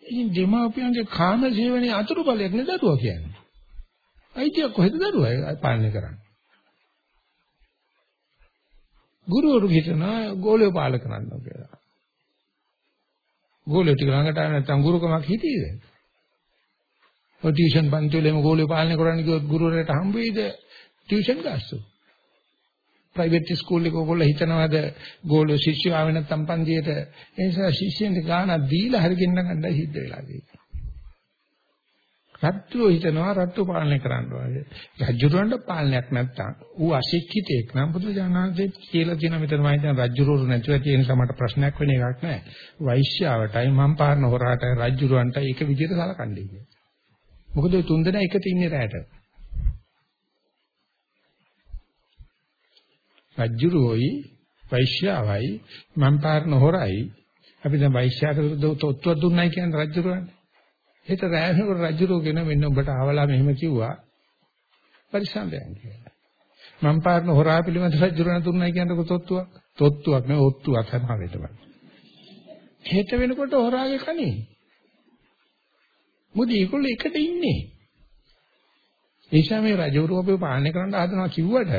ඉතින් දෙමව්පියන්ගේ කාම ජීවනයේ අතුරු බලයක් නේ දරුවා කියන්නේ. අයිතිය කොහෙද දරුවා පාලනය කරන්නේ? ගුරුවරු හිතනවා ගෝලිය පාලක කරන්න කියලා. ගෝලිය ටික ළඟට ආව නැත්නම් ගුරුකමක් හිතීද? ඔය ටියුෂන් පන්තිවලම ගෝලිය පාලනය කරන්න කිව්වොත් ගුරුවරයාට හම්බ වෙයිද ටියුෂන් ගාස්තු? ප්‍රයිවට් ස්කූල් එක ඔයගොල්ලෝ හිතනවාද ගෝලිය ශිෂ්‍යයෝ ආවෙ නැත්නම් පන්තියට ඒ නිසා ශිෂ්‍යයන්ට ගානක් දීලා හරි ගෙන්න ගන්නයි සිද්ධ වෙලා තියෙන්නේ. රත්තුෝ හිතනවා රත්තු පාලනය කරන්න ඕනේ. රජුරවන්ට පාලනයක් නැත්තම් ඌ අශික්ෂිතෙක් නම් බුදුජානනාංශයේ කියලා තියෙන මෙතන මම හිතන රජුරවරු නැතුව තියෙන සමට ප්‍රශ්නයක් වෙන එකක් නෑ. වෛශ්‍යාවටයි මම පාරන හොරාටයි රජුරවන්ට ඒක විදිහට සලකන්නේ කියලා. මොකද ඔය තුන්දෙනා එකට ඉන්නේ රැට. රජුරෝයි වෛශ්‍යාවයි මම පාරන හොරයි අපි දැන් වෛශ්‍යාට තොත්තුවක් දුන්නයි කියන්නේ රජුරවන්ට. හිත රැහෙනකොට රජුරෝ කියන මෙන්න ඔබට ආවලා මෙහෙම කිව්වා පරිසම්බයන් කියලා. මම පාරන හොරා පිළිවෙත රජුරණ තුන්නයි කියනකො තොත්තුවක්. තොත්තුවක් නෙවෙයි ඔත්තුවක් සමාවෙතම. හෙට වෙනකොට හොරාගේ කනේ. මොකද ඒගොල්ලෝ එකට ඉන්නේ. ඒෂා මේ රජවරු අපේ පාලනය කරන්න හදනවා කිව්වට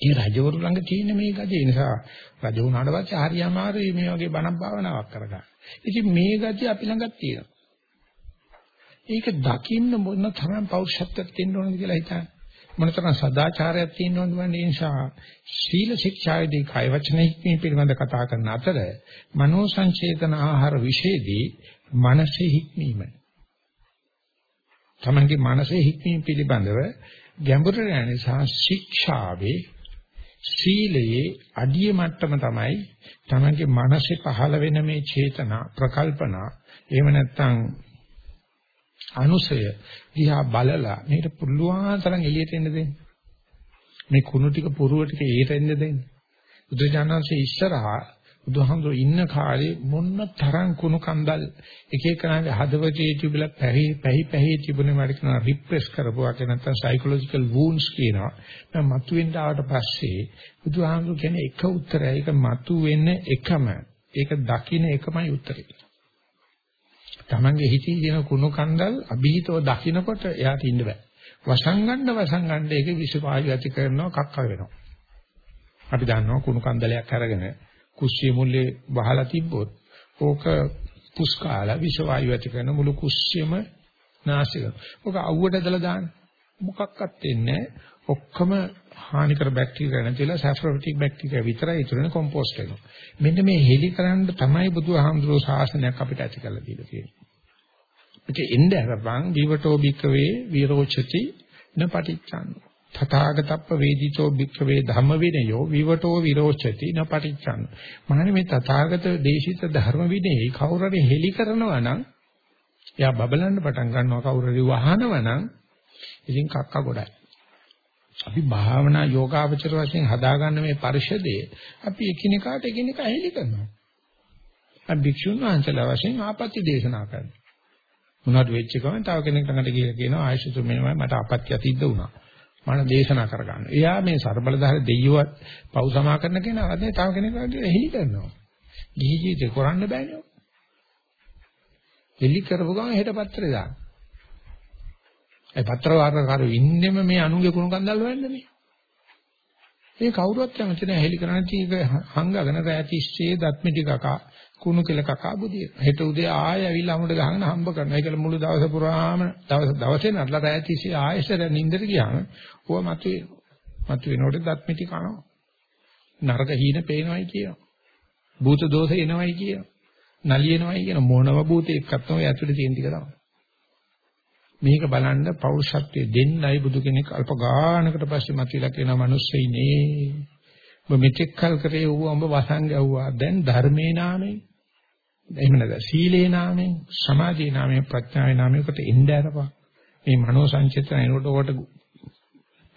ඒ රජවරු ළඟ තියෙන මේ ගතිය ඒ නිසා රජ වුණාට පස්සේ හරි අමාරුයි මේ වගේ බණක් භාවනාවක් කරගන්න. ඉතින් මේ ගතිය අපි ළඟත් තියෙනවා. ඒක දකින්න මොන තරම් පෞරුෂත්වයක් තියෙන්න ඕනද කියලා හිතන්න. මොන තරම් සදාචාරයක් තියෙන්න ඕනද වන්නේ ඒ නිසා සීල ශික්ෂාවේදී කය වචන හික්මීම පිළිබඳ කතා කරන අතර මනෝ සංචේතන ආහාර විශේෂදී මනසේ හික්මීම. තමන්ගේ මනසේ හික්මීම පිළිබඳව ගැඹුරට යන නිසා ශික්ෂාවේ සීලයේ අඩිය මට්ටම තමයි තමන්ගේ මනසේ පහළ වෙන මේ චේතනා ප්‍රකල්පනා එහෙම නැත්නම් අනුසය දිහා බලලා මේකට පුළුවන් තරම් එළියට එන්න දෙන්න. මේ කුණු ටික පුරුව ටික ඒට එන්න දෙන්න. බුදුජානන්සේ ඉස්සරහා බුදුහාමුදුරු ඉන්න කාලේ මොන්න තරම් කුණු කන්දල් එක එකනාගේ හදවතේ තිබිලා පැහි පැහි පැහි තිබුණේ මට කියනවා රිප්‍රෙස් කරපුවා කියන නැත්නම් සයිකොලොජිකල් වුන්ඩ්ස් කියනවා. මම මතුවෙන්න ආවට පස්සේ බුදුහාමුදුරු කියන්නේ එක උත්තරය. ඒක මතුවෙන්න එකම. ඒක දකින්න එකමයි උත්තරේ. Tamange හිතේ තියෙන කුණු කන්දල් අභීතව දකින්නකොට එයාට ඉන්න බෑ. වසංගණ්ඩ වසංගණ්ඩ ඒකේ විසපායු ඇති කරනවා කක්ක වෙනවා. අපි දන්නවා කුණු කන්දලයක් අරගෙන කුස්සිය මුල්ලේ වහලා තිබ්බොත් ඕක පුස්කාලා විසවායු ඇති කරන මුළු කුස්සියම නාශ කරනවා. ඕක අවුවට දාලා දාන්න. මොකක්වත් වෙන්නේ ඔක්කොම හානිකර බැක්ටීරියා නැතිලා සැෆ්‍රොටික් බැක්ටීරියා විතරයි ඉතුරුනේ කොම්පෝස්ට් වෙනවා. මෙන්න මේ හෙලි කරන්න තමයි බුදුහාමුදුරෝ ශාසනයක් අපිට ඇති කරලා දීලා තියෙන්නේ. ඒක එnde අරපන් විවටෝ බික්කවේ විරෝචති න පටිච්චං. තථාගතප්ප වේදිතෝ බික්කවේ ධම්ම විනයෝ විවටෝ විරෝචති න පටිච්චං. මහණනි මේ තථාගත දේශිත ධර්ම විනයයි කවුරුරි හෙලි කරනවා නම් එයා බබලන්න පටන් ගන්නවා කවුරුරි වහනවා නම් ඉතින් කක්ක ගොඩයි. අපි භාවනා යෝගාවචර වශයෙන් හදාගන්න මේ පරිශදයේ අපි එකිනෙකාට එකිනෙකා හෙලි කරනවා. අපි භික්ෂුන් වහන්සේලා වශයෙන් ආපත්‍ය දේශනා කරනවා. මොනවද වෙච්ච ගමන් තව කෙනෙක් ළඟට ගිහලා කියනවා ආයශුතු මෙන්නමයි මට අපත්‍ය සිද්ධ වුණා. මම දේශනා කරගන්න. එයා මේ ਸਰබලධාර දෙයියවත් පව් සමා කරන කෙනා අද තව කෙනෙක් ළඟට හෙලි කරනවා. ගිහි ජීවිතේ කරන්න බෑනේ. හෙලි කරපු ගමන් හෙට පත්‍රේ දාන්න. ඒ පත්‍ර වාරකාරයෝ ඉන්නෙම මේ අනුගේ කුණු කන්දල් හොයන්නේ. ඒ කවුරුවත් කැමති නැහැ හෙලි කරන්න තීක හංගගෙන රැතිස්සේ දත්මිටි කකා කුණු කෙල කකා බුදිය. හෙට උදේ ආය ඇවිල්ලා අමුඩ ගහගෙන හම්බ කරනවා. ඒකල මුළු දවස පුරාම දවස් දවසේ නඩලා රැතිස්සේ ආයෙසර නින්දට ගියාම ඕව මතුවේ. මතුවෙනකොට දත්මිටි කනවා. නරක හීන පේනවයි කියනවා. භූත දෝෂ එනවයි කියනවා. නලියනවයි කියන මොනම භූතයක්වත් නොවේ ඇතුලේ තියෙන ටික තමයි. මේක බලන්න පෞරුෂත්වයේ දෙන්නයි බුදු කෙනෙක් අල්ප ගානකට පස්සේ මතුවලා කියන මිනිස්සෙයිනේ. ඔබ මෙතෙක් කල් කරේ ඌ ඔබ වසං ගැව්වා. දැන් ධර්මේ නාමයෙන් එහෙම නැද සීලේ නාමයෙන් සමාධියේ නාමයෙන් ප්‍රඥාවේ නාමයකට එන්න ආරපා. මේ මනෝ සංචේතන එනකොට ඔකට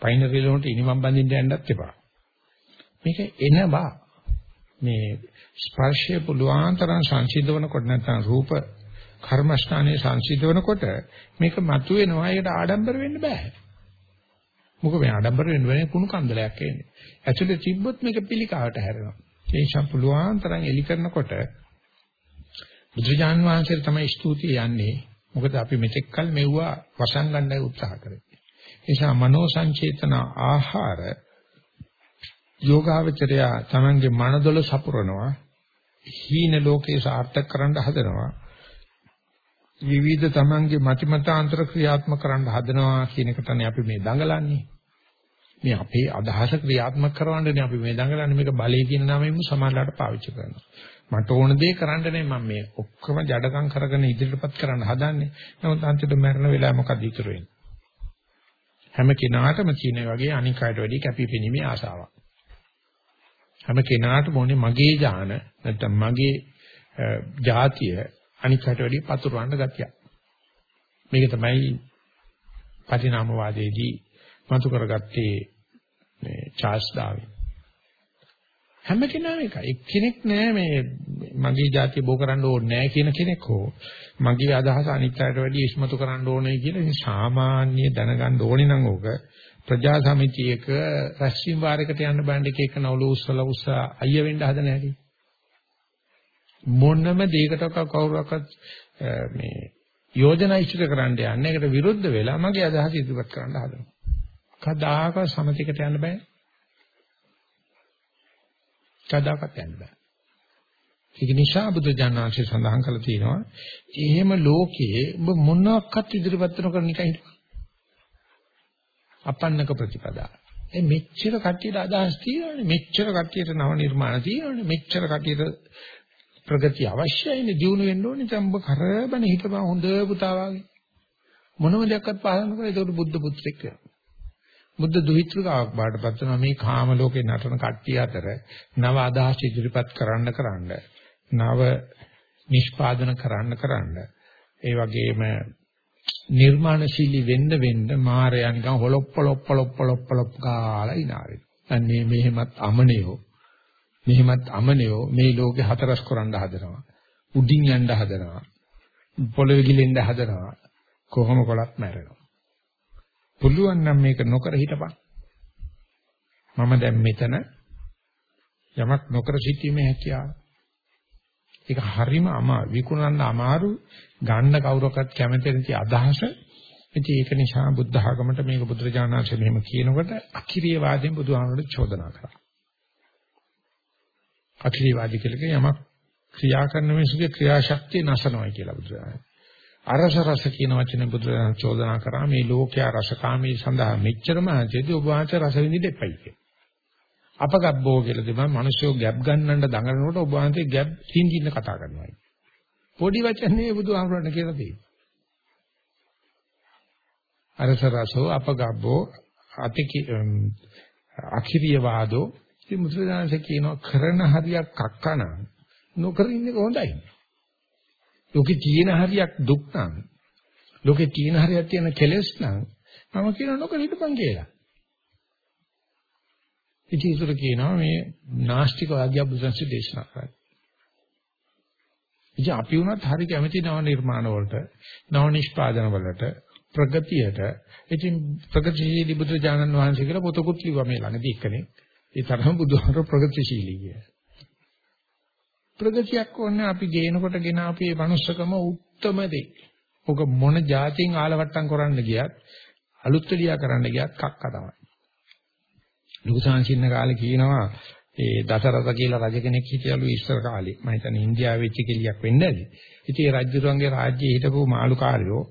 පයින් රිලොන්ට ඉනිමම් බඳින්න යන්නත් එපා. මේක එන බා මේ ස්පර්ශය පුළුවන් තරම් සංසිඳවනකොට නැත්නම් රූප කර්මස්ථානයේ සංසිඳවනකොට මේක මතුවෙනවා ඒකට ආඩම්බර වෙන්න බෑ. මොකද මේ ආඩම්බර වෙන්න වෙන්නේ කුණු කන්දලයක් එන්නේ. ඇතුලේ තිබ්බොත් මේක පිළිකාවට හැරෙනවා. ඒ නිසා පුළුවන් තරම් එලි කරනකොට බුදුජාන් වහන්සේට තමයි ස්තුතිය යන්නේ. මොකද අපි මෙතෙක් කල මෙව්වා වසන් ගන්නයි උත්සාහ කරේ. ඒ නිසා මනෝ සංචේතන ආහාර යෝගාවචරය තමන්ගේ මනදොල සපුරනවා හීන ලෝකේ සාර්ථක කරන්න හදනවා විවිධ තමන්ගේ මතිමතාන්තර ක්‍රියාත්මක කරන්න හදනවා කියන එක තමයි අපි මේ දඟලන්නේ. මේ අපේ අදහස ක්‍රියාත්මක කරවන්නනේ අපි මේ දඟලන්නේ මේක බලය කියන නමෙන්ම සමාජලාට පාවිච්චි කරනවා. මට ඕන දේ කරන්න නේ මම මේ ඔක්කොම ජඩකම් කරගෙන ඉදිරියටපත් කරන්න හදන්නේ. නමුත් අන්තිමට මරණ වෙලාව මොකද ඉතුරු වෙන්නේ? හැම කෙනාටම තියෙන වගේ අනික් අයට වැඩි කැපිපෙනීමේ ආසාවක්. හැම කෙනාටම ඕනේ මගේ ඥාන නැත්නම් මගේ ජාතිය අනිකට වැඩිය පතුරවන්න ගතිය. මේක තමයි පටිනාමවාදයේදී මතු කරගත්තේ මේ චාල්ස් ඩාවින්. හැම කෙනාම එකයි. එක්කෙනෙක් නෑ මේ මගේ જાතිය බෝ කරන්න ඕනේ නෑ කියන කෙනෙක් හෝ මගේ අදහස අනිත් අයට වැඩිය ඉස්මතු කරන්න ඕනේ කියලා ඉතින් සාමාන්‍ය දැනගන්න ඕනේ නම් ඕක ප්‍රජා සමිතියක රැස්වීම වාරයකට යන්න බෑන්ඩ් එක එක නවල උස්සලා උස්සා අයිය වෙන්න හදන හැටි. මොනම දෙයකට කවුරුවක්වත් මේ යෝජනා ඉදිරි කරන්න යන්නේ. ඒකට විරුද්ධ වෙලා මගේ අදහස ඉදිරිපත් කරන්න හදනවා. කදාක සමතිකට යන්න බෑ. කදාකත් යන්න බෑ. ඒක නිසා බුදු ජානනාංශය සඳහන් කරලා තියෙනවා. එහෙම ලෝකයේ ඔබ මොනක්වත් ඉදිරිපත් නොකරන එකයි අපන්නක ප්‍රතිපදා. ඒ මෙච්චර කට්ටියට අදහස් තියෙනවනේ මෙච්චර කට්ටියට නව නිර්මාණ තියෙනවනේ මෙච්චර කට්ටියට ප්‍රගතිය අවශ්‍යයිනේ දිනු වෙන්න ඕනේ. දැන් ඔබ කරබන හිටපන් හොඳ පුතා වගේ. මොනම දෙයක්වත් පාලන කරලා ඒකට බුද්ධ පුත්‍රෙක් වෙනවා. බුද්ධ දුහිතෘකාවක් බාටපත් වෙනවා මේ කාම ලෝකේ නටන කට්ටිය අතර නව අදහස් ඉදිරිපත් කරන්න කරන්න නව නිෂ්පාදන කරන්න කරන්න ඒ වගේම නිර්මාණශීලී වෙන්න වෙන්න මායя නිකන් හොලොප්ප ලොප්ප ලොප්ප ලොප්ප ලොප් ගාලා ඉනාරේ. අන්නේ මෙහෙමත් අමනියෝ මෙහෙමත් අමනියෝ මේ ලෝකේ හතරස් කරන්න හදනවා. උඩින් යන්න හදනවා. පොළවේ ගිලෙන්න හදනවා. කොහොම කොලත් මැරෙනවා. පුළුවන් නම් මේක නොකර හිටපන්. මම දැන් මෙතන යමක් නොකර සිටීමේ හැකියාව. ඒක හරිම අමාරු විකුණන්න අමාරු ගන්න කවුරක්වත් කැමති නැති අදහස. ඉතින් ඒක නිසා බුද්ධ ආගමට මේක බුදුරජාණන් වහන්සේ මෙහෙම කියනකොට අකිරිය වාදයෙන් බුදුහාමුදුරුවෝ චෝදනා කරා. අක්‍රීයවාදී කියලා කියන යමක් ක්‍රියා කරන මිනිසුගේ ක්‍රියාශක්තිය නැසනවා කියලා බුදුරජාණන්. අරස රස කියන වචනේ බුදුරජාණන් චෝදනා කරා මේ ලෝකයා රසකාමී සඳහා මෙච්චරම ඇතිදී ඔබ වහන්සේ රස විඳින්න එපයි කියලා. අපගබ්බෝ කියලා දෙමන් මිනිස්සු ගැප් ගන්නන්න දඟලනකොට ඔබ වහන්සේ ගැප් හින්දින්න කතා කරනවා. පොඩි වචනේ බුදුහාමුදුරන් කියලා තියෙනවා. අරස රසෝ අපගබ්බෝ අතිකි අකිරිය වාදෝ ඉතින් මුද්‍රදානසේ කියනවා කරන හරියක් කක්කන නොකර ඉන්නේ හොඳයි. ලෝකේ තියෙන හරියක් දුක් නම් ලෝකේ තියෙන හරියක් තියෙන කෙලෙස් නම් මම කියන නොකර හිටපන් කියලා. ඉතින් ඒතර කියනවා මේ නාස්තික වාග්ය බුදුන්සේ දේශනා කරා. ඉතින් අපි වුණත් හරි කැමති නව නිර්මාණ වලට, නව නිෂ්පාදන වලට, ප්‍රගතියට. ඉතින් ප්‍රගතිශීලී බුදු දානන් වහන්සේ කියලා පොතකුත් ලිව්වා මේ ළඟදී එක්කනේ. ඒ තරම බුදුහාර ප්‍රගතිශීලී කිය. ප්‍රගතියක් ඕනේ අපි ගේනකොට ගෙන අපි මේ මනුස්සකම උත්තරම දෙයි. ඔක මොන જાතියෙන් ආලවට්ටම් කරන්න ගියත් අලුත් දෙලියා කරන්න ගියත් කක්ක තමයි. ලුකු සංසින්න කාලේ කියනවා ඒ දසරත කියලා රජ කෙනෙක් හිටියලු ඉස්සර කාලේ. මම හිතන්නේ ඉන්දියාවේ වෙච්ච කෙලියක් වෙන්න ඇති. ඉතින් ඒ රජුරුවන්ගේ රාජ්‍යයේ හිටපු මාළු කාර්යෝ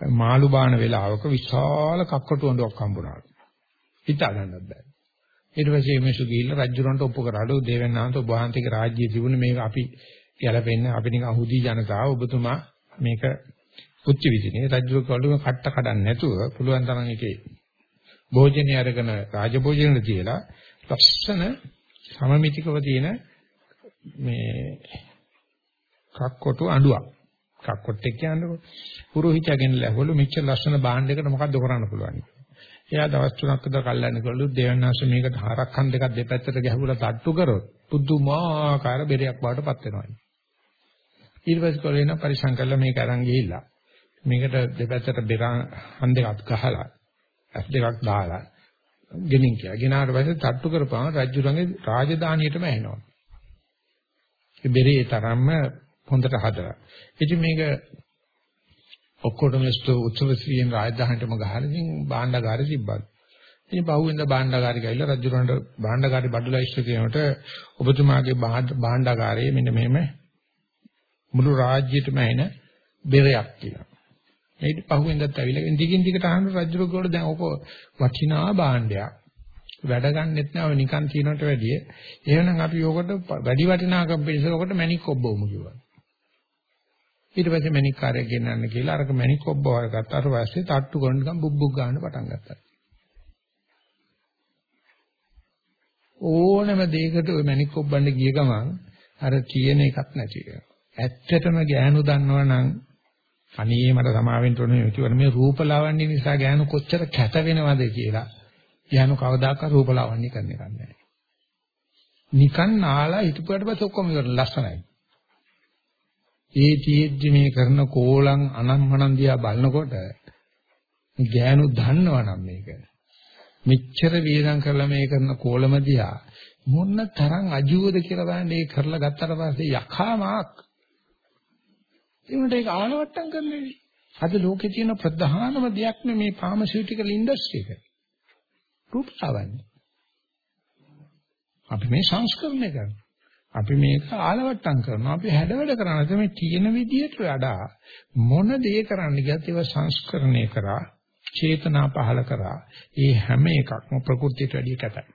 මාළු බාන වෙලාවක විශාල කක්කටු අඬක් හම්බුණාලු. හිතා ගන්නත් බෑ. ඊට පස්සේ මේසු ගිහිල්ලා රජුරන්ට ඔප්පු කරාලු දේවන්නාන්ත ඔබ වහන්සේගේ රාජ්‍යයේ තිබුණ මේක අපි ගැලපෙන්නේ අපි නිකන් හුදි ජනතාව ඔබතුමා මේක පුච්චි විදිනේ රජුර කවලුම කට්ට කඩන්න නැතුව පුළුවන් තරම් එකේ භෝජනේ අරගෙන රාජභෝජනෙට තියලා ලස්සන සමමිතිකව තියෙන මේ කක්කොටු අඬුවක්. කක්කොට්ටේ කියන්නේ පුරোহিතයගෙන ලැබවලු මෙච්චර ලස්සන භාණ්ඩයකට මොකද්ද කරන්න පුළුවන්? එයා දවස් තුනක් විතර කල්යන්න කළු දෙවන්නාංශ මේකට හරක්කන් දෙකක් දෙපැත්තට ගැහුවලා තට්ටු කරොත් පුදුමාකාර බෙරයක් වඩටපත් වෙනවා. ඊට පස්සේ කොලේන පරිසං කළා මේක අරන් ගිහිල්ලා මේකට දෙපැත්තට බෙරන් හන්ද දෙකක් ගහලා ඇස් දෙකක් දාලා ගෙනින් කියලා. ගෙනාට පස්සේ තට්ටු කරපුවම රජුරන්ගේ රාජධානියටම එනවා. ඒ බෙරේ තරම්ම හොඳට හදලා. ඉතින් මේක ඔක්කොටම උත්සව ශ්‍රීයෙන් රාජධානියටම ගහලා ඉතින් භාණ්ඩගාරේ තිබ්බා. ඉතින් පහුවෙන්ද භාණ්ඩගාරේ ගිහිල්ලා රජුරන්ට භාණ්ඩගාරේ බඩුලා ඉස්ස කියනකොට ඔබතුමාගේ භාණ්ඩගාරයේ මෙන්න මෙහෙම මුළු රාජ්‍යයටම එන බෙරයක් කියලා. ඊට පහුවෙන්දත් ඇවිල්ලා දිගින් දිගට අහන රජුර ගෝල දැන් ඔක වටිනා භාණ්ඩයක්. වැඩ ගන්නෙත් නෑ ඔය නිකන් කියනකට වැඩිය. එහෙනම් අපි ඕකට වැඩි වටිනාකම් පිළිසකට මැණික් ඔබ්බවමු කිව්වා. ඊට පස්සේ මැණික් කාර්යය ගෙන්නන්න කියලා අරක මැණික් ඔබ්බවර ගත්තාට පස්සේ තට්ටු කරන නිකන් බුබ්බුක් ගන්න පටන් ගත්තා. ඕනම දෙයකට ඔය මැණික් ඔබ්බන්න ගිය ගමන් අර කියන එකක් නැති වෙනවා. ඇත්තටම ගෑනු දන්නවනම් අනේ මට සමාවෙන්න ඕනේ කිව්වනේ මේ රූපලාවන්‍ය නිසා ගෑනු කොච්චර කැත වෙනවද කියලා. ගෑනු කවදාකවත් රූපලාවන්‍ය කරන්න එකක් නැහැ. නිකන් නාලා හිටපුවට පස්සේ ඔක්කොම ඉවර ලස්සනයි. ඒ තියෙද්දි මේ කරන කෝලං අනම්මනම් දිහා බලනකොට ගෑනු දන්නවනම් මේක. මෙච්චර වේදම් කරලා මේ කරන කෝලම දිහා මොන්න තරම් අජුවද කියලා බලන්න ඒ කරලා ගත්තට පස්සේ යකාමාක්. ඒකට ඒක ආලවට්ටම් කරන්නේ අද ලෝකේ තියෙන ප්‍රධානම දෙයක් මේ ෆාමසිටිකල් ඉන්ඩස්ට්‍රි එක. රූපසාවන්නේ අපි මේ සංස්කරණය කරනවා. අපි මේක ආලවට්ටම් කරනවා. අපි හැඩවැඩ කරනවා. තමයි තියෙන විදියට වඩා මොන දේ කරන්න ගියත් ඒව සංස්කරණය කරා, චේතනා පහල කරා. ඒ හැම එකක්ම ප්‍රകൃතියට වැඩිය කැතයි.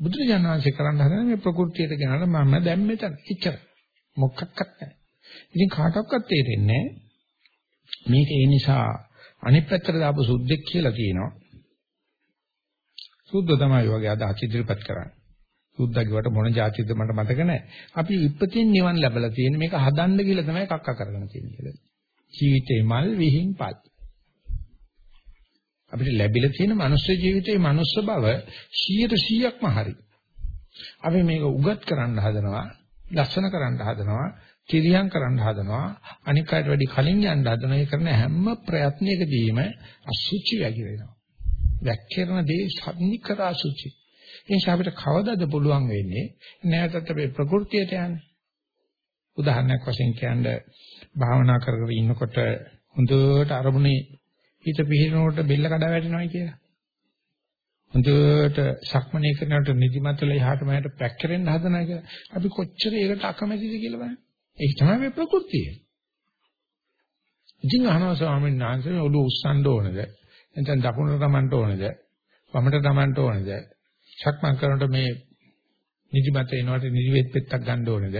බුදුරජාණන් වහන්සේ කරන්න හදන මේ ප්‍රകൃතියට ගෙනල්ලා මම දැන් මෙතන. එච්චර. මොකක්වත් නැහැ. ඉතින් කාටවත් තේරෙන්නේ මේක ඒ නිසා අනිත් පැත්තට දාපු සුද්දෙක් කියලා කියනවා. සුද්ධ තමයි වගේ අදහස් ඉදිරිපත් කරන්නේ. සුද්දාගේවට මොන જાතියද මට මතක නැහැ. අපි ඉපතින් නිවන් ලැබලා තියෙන මේක හදන්න කියලා තමයි කක්ක කරගෙන තියෙන්නේ. ජීවිතේ මල් විහිං පල්. අපිට ලැබිලා තියෙන මනුස්ස ජීවිතේ මනුස්ස බව 100%ක්ම හරි. අපි මේක උගත් කරන්න හදනවා, ලස්සන කරන්න හදනවා, කිරියම් කරන්න හදනවා, අනික් අයට වැඩි කලින් යන්න හදනවා. ඒ කරන හැම ප්‍රයත්නයකදීම අසුචි වැඩි වෙනවා. වැක්කිරන දේ සම්නිකර අසුචි. ඒ නිසා අපිට කවදාද පුළුවන් වෙන්නේ නැවතත් අපේ ප්‍රകൃතියට යන්න. උදාහරණයක් වශයෙන් කියන්නේ භාවනා කර කර ඉන්නකොට හොඳට අරමුණේ හිත පිහිනනකොට බෙල්ල කඩා වැටෙනවා කියලා. හොඳට සක්මනේ කරනකොට නිදිමතල එහාට මෙහාට පැක්කරෙන්න හදනවා කියලා. අපි කොච්චර ඒකට අකමැතිද කියලා බලන්න. ඒක තමයි මේ ප්‍රകൃතිය. ඉතින් අහනවා ස්වාමීන් වහන්සේ ඔළුව උස්සන්න ඕනද? නැත්නම් දකුණට තමන්ට ඕනද? වමට තමන්ට ඕනද? සක්මන් කරනකොට මේ නිදිමත එනකොට නිදිවේත් පෙත්තක් ගන්න ඕනේද?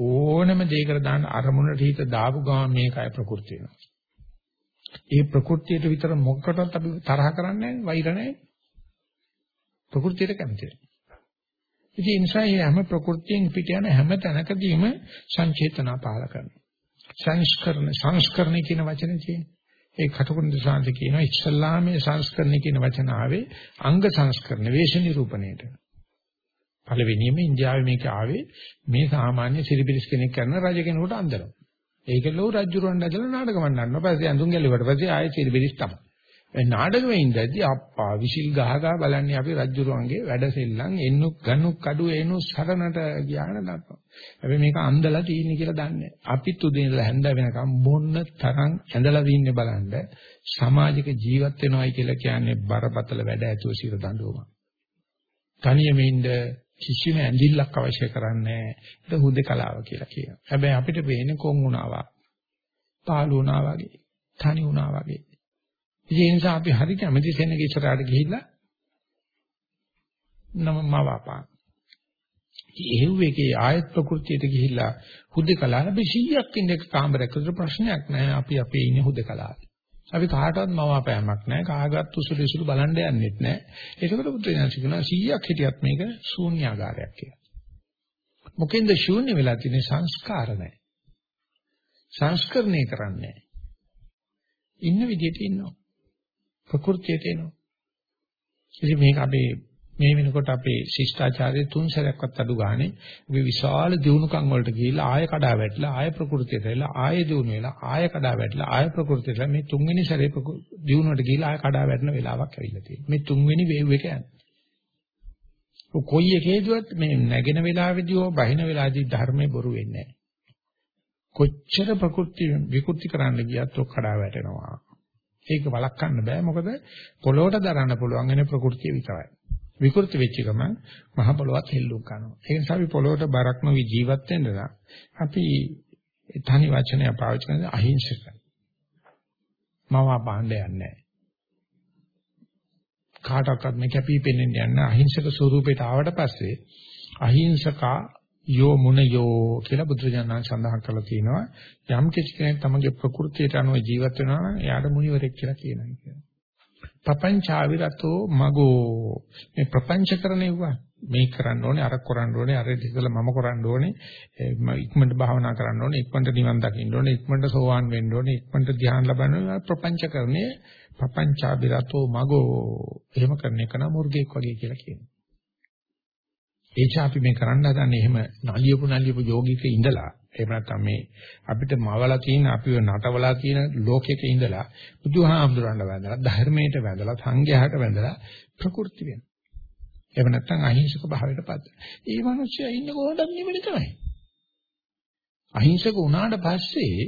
ඕනම දෙයකට දාන්න අරමුණට හිත දාපු ගමන් මේකයි ප්‍රකෘති වෙනවා. ඒ ප්‍රകൃතියට විතර මොකකටවත් අපි තරහ කරන්නේ නැහැ වෛර නැහැ ප්‍රകൃතියට කැමති ඉතින් ඒ නිසා හැම ප්‍රകൃතියෙන් පිට යන හැම තැනකදීම සංචේතනා පාල කරනවා සංස්කරණ සංස්කරණ කියන වචනේ තියෙනවා ඒ කටුකුරුන් දසාන්ත කියනවා ඉස්ලාමයේ සංස්කරණ කියන වචන ආවේ අංග සංස්කරණ වේශ නිරූපණයට. පළවෙනියම ඉන්දියාවේ මේක ආවේ මේ සාමාන්‍ය සිරිබිරිස් කෙනෙක් කරන රජ කෙනෙකුට අන්දරනවා. ඒක ලෝ රජුරවන්න ඇදලා නාටක මණ්ඩන්න. පස්සේ අඳුන් ගැලුවට පස්සේ ආයෙ සිරිබිරිස් තමයි. ඒ නාටකෙ ඉඳද්දි අප්පා විසිල් ගහ ගහ බලන්නේ අපි රජුරවන්ගේ වැඩ සෙල්ලම් එන්නුක් ගන්නුක් කඩුව එනු සරණට ගියාන දක්වා. හැබැයි මේක අන්දලා තියෙන්නේ කියලා දන්නේ. අපිත් උදේ ඉඳලා හැන්ද වෙනකම් මොන්න තරම් ඇඳලා දින්නේ බලන්න සමාජික ජීවත් වෙනවයි කියලා කියන්නේ බරපතල වැඩ ඇතුව සිර දඬුවම. තනියම ඉන්න කිසිම ඇඳිල්ලක් අවශ්‍ය කරන්නේ නැහැ. ඒක හුදකලාව කියලා කියනවා. හැබැයි අපිට වෙන්නේ කොන් වුණා පාළු වුණා වගේ, තනි වුණා වගේ. ඒ නිසා අපි හරි කැමති සෙනග ඉස්සරහට ගිහිල්ලා නම මවාපාන. එහෙව් එකේ ආයත් ප්‍රകൃතියට ගිහිල්ලා හුදකලා අපි 100ක් ඉන්න එක කාමරයක ප්‍රශ්නයක් නැහැ. අපි අපේ ඉන්නේ හුදකලාවේ. අපි කාටවත් මවාපෑමක් නැහැ. කාගවත් උසුළු උසුළු බලන්න යන්නෙත් නැහැ. ඒකකට පුත්‍රයන්සි කියනවා 100ක් හිටියත් මේක ශූන්‍යාකාරයක් කියලා. මොකෙන්ද ශූන්‍ය වෙලා තියෙන්නේ සංස්කාර නැහැ. සංස්කරණය කරන්නේ ඉන්න විදිහට ඉන්නවා. ප්‍රകෘතිය තියෙනවා. ඉතින් මේක අපේ මේ වෙනකොට අපේ ශිෂ්ටාචාරයේ තුන් සැරයක්වත් අඩු ගානේ අපි විශාල දියුණුකම් වලට ගිහිල්ලා ආය කඩා වැටලා ආය ප්‍රകൃතියට ඇවිල්ලා ආය දියුණු වෙලා ආය කඩා වැටලා ආය ප්‍රകൃතියට මේ තුන්වෙනි සැරේ දියුණුවට ගිහිල්ලා ආය කඩා වැටෙන වෙලාවක් ඇවිල්ලා තියෙනවා. මේ තුන්වෙනි වේව් එක යන්නේ. ඔය කොයි එකේදවත් මේ නැගෙන වෙලාවේදී හෝ බහින වෙලාවේදී ධර්මයේ බොරු වෙන්නේ නැහැ. කොච්චර ප්‍රകൃති විකෘති කරන්න ගියත් ඔක් කඩා වැටෙනවා. ඒක වළක්වන්න බෑ මොකද පොළොවට දරන්න පුළුවන් වෙන ප්‍රകൃතිය විතරයි. විකෘති වෙච්ච ගමන් මහ පොළොවත් හෙල්ලුම් කරනවා. ඒ නිසා අපි පොළොවට බරක් නොවි ජීවත් වෙන්න නම් අපි තනි වචනය පාවිච්චි කරන අහිංසක. මම පාණ්ඩ යන්නේ කාටවත් මේ කැපී පෙනෙන්න යන අහිංසක ස්වරූපයට ආවට පස්සේ අහිංසකා යෝ මුන යෝ කියලා බුදුරජාණන් සඳහන් කරලා තියෙනවා. යම් කිසි කෙනෙක් තමගේ ප්‍රകൃතියට අනුව ජීවත් වෙනවා නම් එයාට මුනිවරෙක් කියලා කියනවා කියලා. පපංචාවිරතෝ මගෝ. මේ ප්‍රපංච කරණේවා මේ කරන්න ඕනේ අර කරන්න ඕනේ අර ඉතල මම කරන්න ඕනේ. ඉක්මනට භාවනා කරන්න ඕනේ ඉක්මනට නිවන් දකින්න ඕනේ ඉක්මනට සෝවාන් වෙන්න ඕනේ ඉක්මනට ධ්‍යාන ලබන්න ඕනේ. ප්‍රපංච කරන්නේ පපංචාවිරතෝ මගෝ. එහෙම කරන එක නම් මුර්ගෙක් වගේ කියලා කියනවා. එච අපි මේ කරන්න හදන්නේ එහෙම නලියපු නලියපු යෝගික ඉඳලා එහෙම නැත්නම් මේ අපිට මවලා තියෙන අපිව නටවලා තියෙන ලෝකෙක ඉඳලා බුදුහාමුදුරන්ට වැඳලා ධර්මයට වැඳලා සංඝයාට වැඳලා ප්‍රකෘති වෙන. එහෙම නැත්නම් අහිංසක භාවයටපත්. ඒ මිනිස්සයා ඉන්නේ කොහොමද නිවෙන තමයි. අහිංසක වුණාට පස්සේ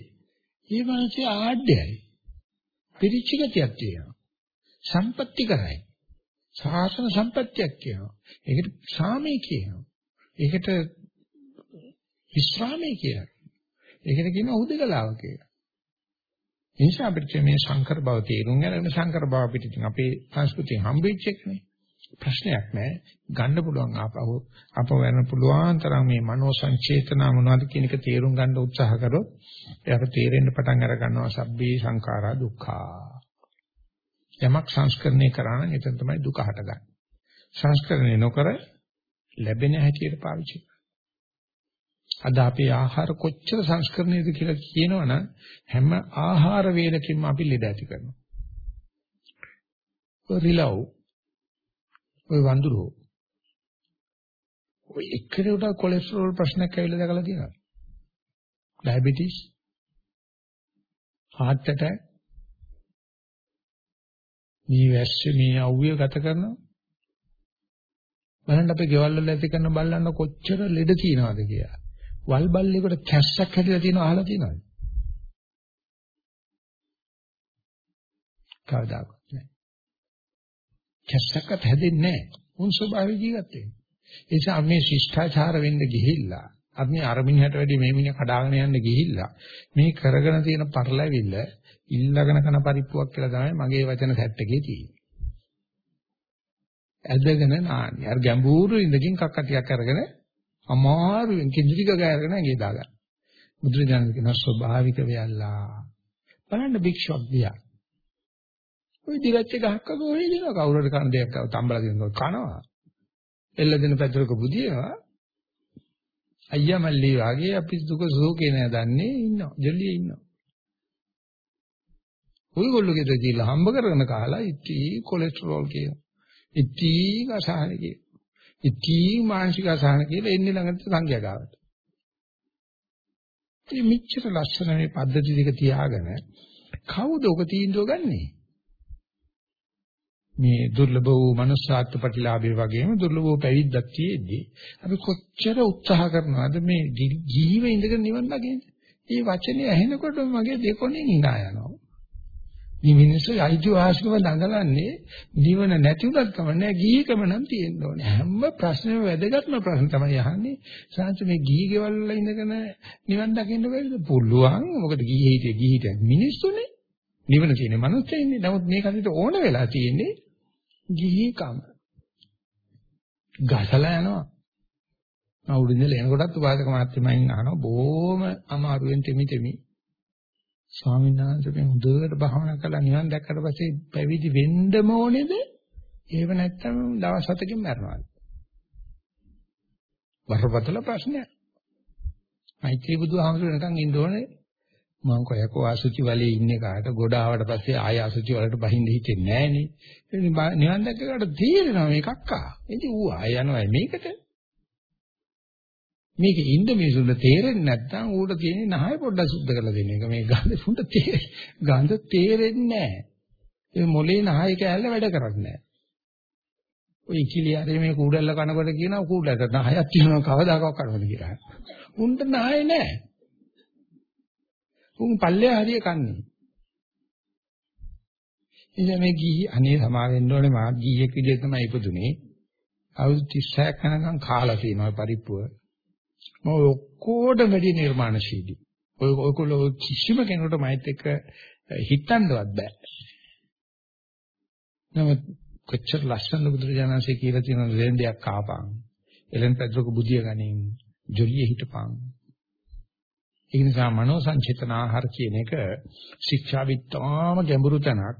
ඒ මිනිස්සයා ආඩ්‍යයි. පිරිච්ච ගතියක් තියෙනවා. සම්පත්‍ති කරයි. සාසන සම්පත්‍තියක් කියනවා. ඒකට සාමී කියනවා. ඒකට විස්රාමයේ කියලා. ඒකට කියනවා උදකලාව කියලා. ඒ නිසා අපිට මේ සංකර බව තේරුම් ගන්න සංකර බව අපිට ඉතින් අපේ සංස්කෘතියෙන් හම්බෙච්ච එකනේ. ප්‍රශ්නයක් නෑ. ගන්න පුළුවන් ආපහු අපව වෙන පුළුවන් තරම් මේ මනෝ සංචේතන මොනවද කියන එක තේරුම් ගන්න උත්සාහ කරොත් එයාට තේරෙන්න පටන් අර ගන්නවා සබ්බේ සංඛාරා දුක්ඛා. යමක් සංස්කරණය කරා නම් එතන තමයි දුක හටගන්නේ. සංස්කරණය නොකර ලැබෙන හැටියට පාවිච්චි අද අපේ ආහාර කොච්චර සංස්කරණයද කියලා කියනවනම් හැම ආහාර වේලකින්ම අපි ලෙඩ ඇති කරනවා. ඔය රිලව් ඔය වඳුරෝ ඔය එක්කේට කොලෙස්ටරෝල් ප්‍රශ්නයක් ඇවිල්ලා දැකලා තියෙනවා. ඩයබටිස් heart attack මේ වැස්ස මේ අවුවේ ගත කරනවා බලන්න අපේ ගෙවල් වල ඇති කරන බල්ලන්න කොච්චර ලෙඩ තියනවද කියලා. වල් බල්ලේකට කැස්සක් හැදිලා තියෙනවා අහලා තියෙනවද? කවදාකවත් නැහැ. කැස්සක්වත් හැදෙන්නේ නැහැ. උන් ස්වභාවික ජීවත් වෙන්නේ. ඒ නිසා මේ ශිෂ්ටාචාර වෙන්න ගිහිල්ලා අපි මේ අරමිනිහට වැඩි මේ මිනිහ කඩාගෙන යන්න ගිහිල්ලා මේ කරගෙන තියෙන පටලැවිල්ල ඉල්ලගෙන කන පරිප්පුවක් කියලා තමයි මගේ වචන සැට් එකේ තියෙන්නේ. ඇදගෙන නාන්නේ. අර ගැඹුරු ඉඳකින් කක්ක ටිකක් අරගෙන අමාරුවෙන් කිඳිලික ගෑරගෙන ඇඟේ දාගන්න. බුදුරජාණන් කියන ස්වභාවික වෙයල්ලා. බලන්න භික්ෂුවක් දිහා. ওই දිගච්ච ගහක් අග ඔය දින කවුරුහරි කන දෙයක් තම්බලා දෙනකොට කනවා. එල්ල දෙන පැතුරක බුදියනවා. අයියා මල්ලි වාගේ අපි දුක සෝකේ නෑ දන්නේ ඉන්නවා. ජොලියේ ඉන්නවා. ඔයගොල්ලෝ ගෙදර ගිහලා හම්බ කරගෙන කාලා ඉති කොලෙස්ටරෝල් කියන. ඉති අසහන කියන. ඉති මානසික අසහන කියලා එන්නේ ළඟට සංඛ්‍යා ගාවට. ඉතින් මෙච්චර ලස්සන මේ පද්ධති දෙක තියාගෙන කවුද ඔක තීන්දුව ගන්නේ? මේ දුර්ලභ වූ manussාත්ත්ව ප්‍රතිලාභය වගේම දුර්ලභ වූ පැවිද්දක් තියෙද්දි අපි කොච්චර උත්සාහ කරනවද මේ ජීව ඉඳගෙන නිවන් දකින්න? මේ වචනේ ඇහෙනකොට මගේ දෙකොණෙන් hina යනවා. මේ මිනිස්සු අයිතිවාසිකම දඟලන්නේ නිවන නැති උනත් කමන්නේ ගිහිකම නම් තියෙන්න ඕනේ. හැම ප්‍රශ්නෙම වැදගත්ම ප්‍රශ්න තමයි අහන්නේ. සාංශ මේ ගිහි ගෙවල් වල ඉඳගෙන නිවන් දකින්න බැරිද? පුළුවන්. මොකද ගිහි හිටිය ගිහි හිටිය මිනිස්සුනේ. නිවන තියෙන්නේ මිනිස්සුන්නේ. නමුත් මේක හිත ඕන වෙලා තියෙන්නේ ගිහිකම. ගසලා යනවා. අවුරුද්දේ එනකොටත් උපාසක මාත්‍යමයින් අහනවා බොහොම අමාරුවෙන් තෙමි තෙමි ස්වාමීන් වහන්සේ මේ හොඳට භාවනා කරලා නිවන් දැක්කට පස්සේ පැවිදි වෙන්නම ඕනේද? ඒව නැත්තම් දවස් හතකින් මැරෙනවා. බරපතල ප්‍රශ්නයක්. මෛත්‍රී බුදුහාමුදුර නිකන් ඉන්න ඕනේ. මම කොයකෝ අසුචි වලේ ඉන්නේ කාට ගොඩ ආවට පස්සේ ආය අසුචි වලට බහින්න හිතෙන්නේ නැහනේ. ඉතින් නිවන් දැක්කකට තේරෙනවා මේකක් ආ. ඉතින් ඌ ආය යනවා මේකට. මේක ඉන්න මිනිසුන්ට තේරෙන්නේ නැත්නම් ඌට තියෙන්නේ නහය පොඩ්ඩක් සුද්ධ කරලා දෙන එක. මේ ගඳ සුන්ට තේරෙන්නේ ගඳ තේරෙන්නේ නැහැ. ඒ මොලේ නහය කැල්ල වැඩ කරන්නේ නැහැ. ඔය ඉකිලියාරේ මේ කූඩල්ල කනකොට කියනවා කූඩලට නහයක් තියෙනවා කවදාකවත් කනවද කියලා. උන්ට නහය නැහැ. උන් පල්ලේ හරිය කන්නේ. ඉතින් මේ ගිහි අනේ සමා වෙන්න ඕනේ මා ගිහියෙක් විදිහට තමයි ඉපදුනේ. අවුරුදු 36ක් යනකම් කාලා තියෙනවා පරිප්පුව. මම ඔක්කොටම වැඩි නිර්මාණශීලී. ඔය ඔයකොල්ලෝ කිසිම කෙනෙකුට මයිත් එක්ක හිතන්නවත් බෑ. නමුත් කොච්චර ලස්සන බුදුරජාණන්සේ කියලා තියෙන දෙයක් කාපන්. එලෙන් පැද්දක බුදිය ගනින් ජොලිය හිටපන්. ඒ නිසා මනෝ සංචේතන ආහාර කියන එක ශික්ෂා විත්තාම ගැඹුරු තැනක්.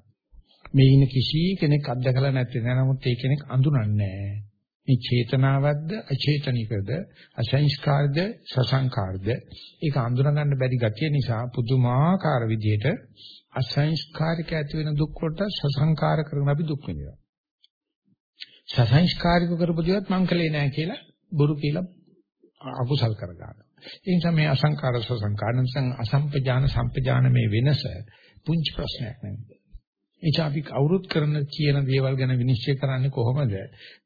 මේ ඉන්න කිසි කෙනෙක් අත්දකලා නැති නමුත් ඒ කෙනෙක් අඳුනන්නේ නැහැ. මේ චේතනාවක්ද අචේතනිකද අසංස්කාරද සසංකාරද? ඒක අඳුනගන්න බැරි ගැතිය නිසා පුදුමාකාර විදිහට අසංස්කාරික ඇති වෙන දුක් වලට සසංකාර කරන අපි දුක් විඳිනවා. සසංස්කාරික කරපු දේවත් මං කලේ නැහැ කියලා බොරු කියලා අකුසල් කරගන්නවා. ඒ නිසා මේ අසංකාර සසංකාර නැත්නම් අසම්පජාන සම්පජාන මේ වෙනස පුංචි ප්‍රශ්නයක් නෙවෙයි ඒක අපි කවුරුත් කරන කියන දේවල් ගැන විනිශ්චය කරන්නේ කොහොමද?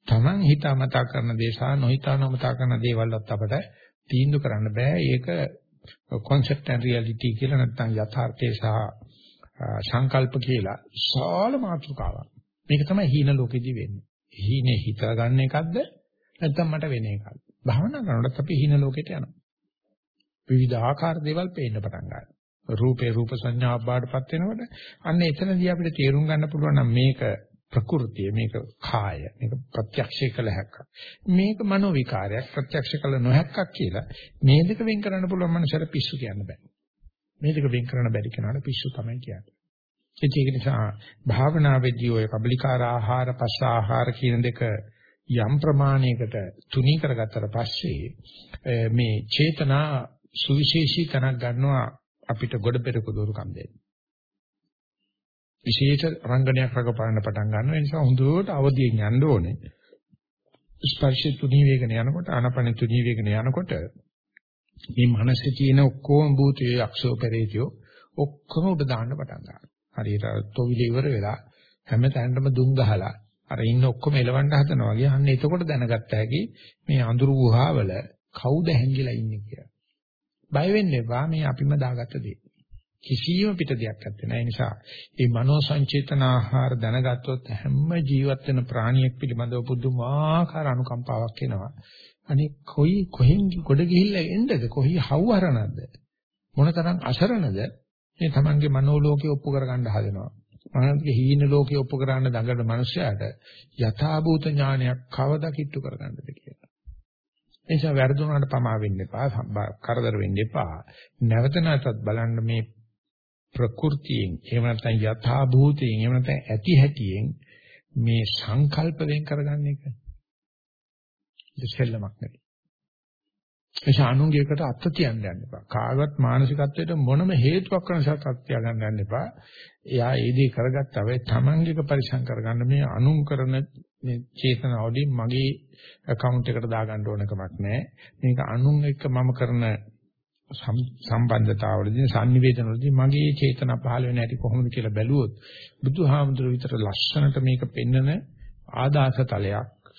Taman හිතාමතා කරන දේ සහ නොහිතාමතා කරන දේවල්වත් අපට තීන්දුව කරන්න බෑ. ඒක concept and reality කියලා නැත්නම් යථාර්ථය සහ සංකල්ප කියලා විශාල මාතෘකාවක්. මේක තමයි හීන ලෝකෙදී වෙන්නේ. හීනේ හිතා ගන්න එකක්ද නැත්නම් මට වෙන එකක්ද? භාවනා කරනකොට අපි හීන ලෝකෙට යනවා. විවිධ ආකාර දේවල් පේන්න පටන් ගන්නවා. රූපේ රූප සංඥාවක් බාටපත් වෙනකොට අන්න එතනදී අපිට තේරුම් ගන්න පුළුවන් නම් මේක ප්‍රകൃතිය මේක කාය මේක ප්‍රත්‍යක්ෂය කළ හැක්කක් මේක මනෝ විකාරයක් ප්‍රත්‍යක්ෂ කළ නොහැක්කක් කියලා මේ දෙක වෙන් කරන්න පුළුවන් මනසට පිස්සු කියන්න බෑ. මේ දෙක වෙන් කරන්න බැරි කෙනාට පිස්සු තමයි කියන්නේ. ඒක නිසා භාවනාවේදී ඔය කබලිකාර ආහාර පස්ස ආහාර කියන දෙක යම් ප්‍රමාණයකට තුනී කරගත්තට පස්සේ මේ චේතනා සුවිශේෂී තනක් ගන්නවා අපිට ගොඩ පෙරක දෝරුකම් දෙන්නේ. විශේෂ රංගනයක් රඟපාන්න පටන් ගන්නවා. ඒ නිසා හොඳට අවදියෙන් යන්න ඕනේ. ස්පර්ශය තුනී වේගන යනකොට ආනපන තුනී වේගන යනකොට මේ මනසේ තියෙන ඔක්කොම භූතයේ අක්ෂෝ පෙරේතියෝ ඔක්කොම උඩ දාන්න පටන් ගන්නවා. හරියට තොවිල ඉවර වෙලා හැම තැනටම දුම් ගහලා අර ඉන්න ඔක්කොම එලවන්න හදනවා වගේ අන්න එතකොට දැනගත්ත හැකි මේ අඳුරු ගුහාවල කවුද හැංගිලා ඉන්නේ කියලා. බය වෙන්න එපා මේ අපිම දාගත්ත දේ. කිසියම් පිට දෙයක් නැත්තේ නෑ. ඒ නිසා මේ මනෝ සංචේතන ආහාර දැනගත්තොත් හැම ජීවත් වෙන ප්‍රාණියෙක් පිළිබඳව පුදුමාකාර අනුකම්පාවක් එනවා. අනේ කොයි කොහෙන් ගොඩ ගිහිල්ලා එන්නද කොහි හවුහරනද මොනතරම් අසරණද මේ තමන්ගේ මනෝලෝකේ ඔප්පු කරගන්න හදනවා මනෝලෝකේ හීන ලෝකේ ඔප්පු කරන්න දඟලන මනුස්සයාට යථාභූත ඥානයක් කවදා කිට්ටු කරගන්නද කියලා ඒ නිසා වැරදුනාට පමා වෙන්න එපා කරදර වෙන්න එපා නැවත නැවතත් බලන්න මේ ප්‍රകൃතියෙන් එහෙම නැත්නම් යථා භූතයෙන් එහෙම නැත්නම් ඇති හැටියෙන් මේ සංකල්ප වෙන් කරගන්න එක දෙසෙල්ලමක් නෙවෙයි. ඒ ශානුංගයකට අත්‍ය තියන්න යන්න එපා. කාගවත් මානසිකත්වයට මොනම හේතුවක් කරන සත්‍යයක් තියාගන්න යන්න එපා. එයා ඒ දේ කරගත්තා වෙයි තමන්ගේක පරිසම් කරගන්න මේ අනුන් කරන මේ චේතනාවලින් මගේ account එකට දාගන්න ඕන කමක් නැහැ. මේක අනුන් එක්ක මම කරන සම්බන්ධතාවවලදී sannivedanaවලදී මගේ චේතනා පහළ වෙන හැටි කොහොමද කියලා බැලුවොත් බුදුහාමුදුරුවෝ විතර ලස්සනට මේක පෙන්නන ආදාස තලයක්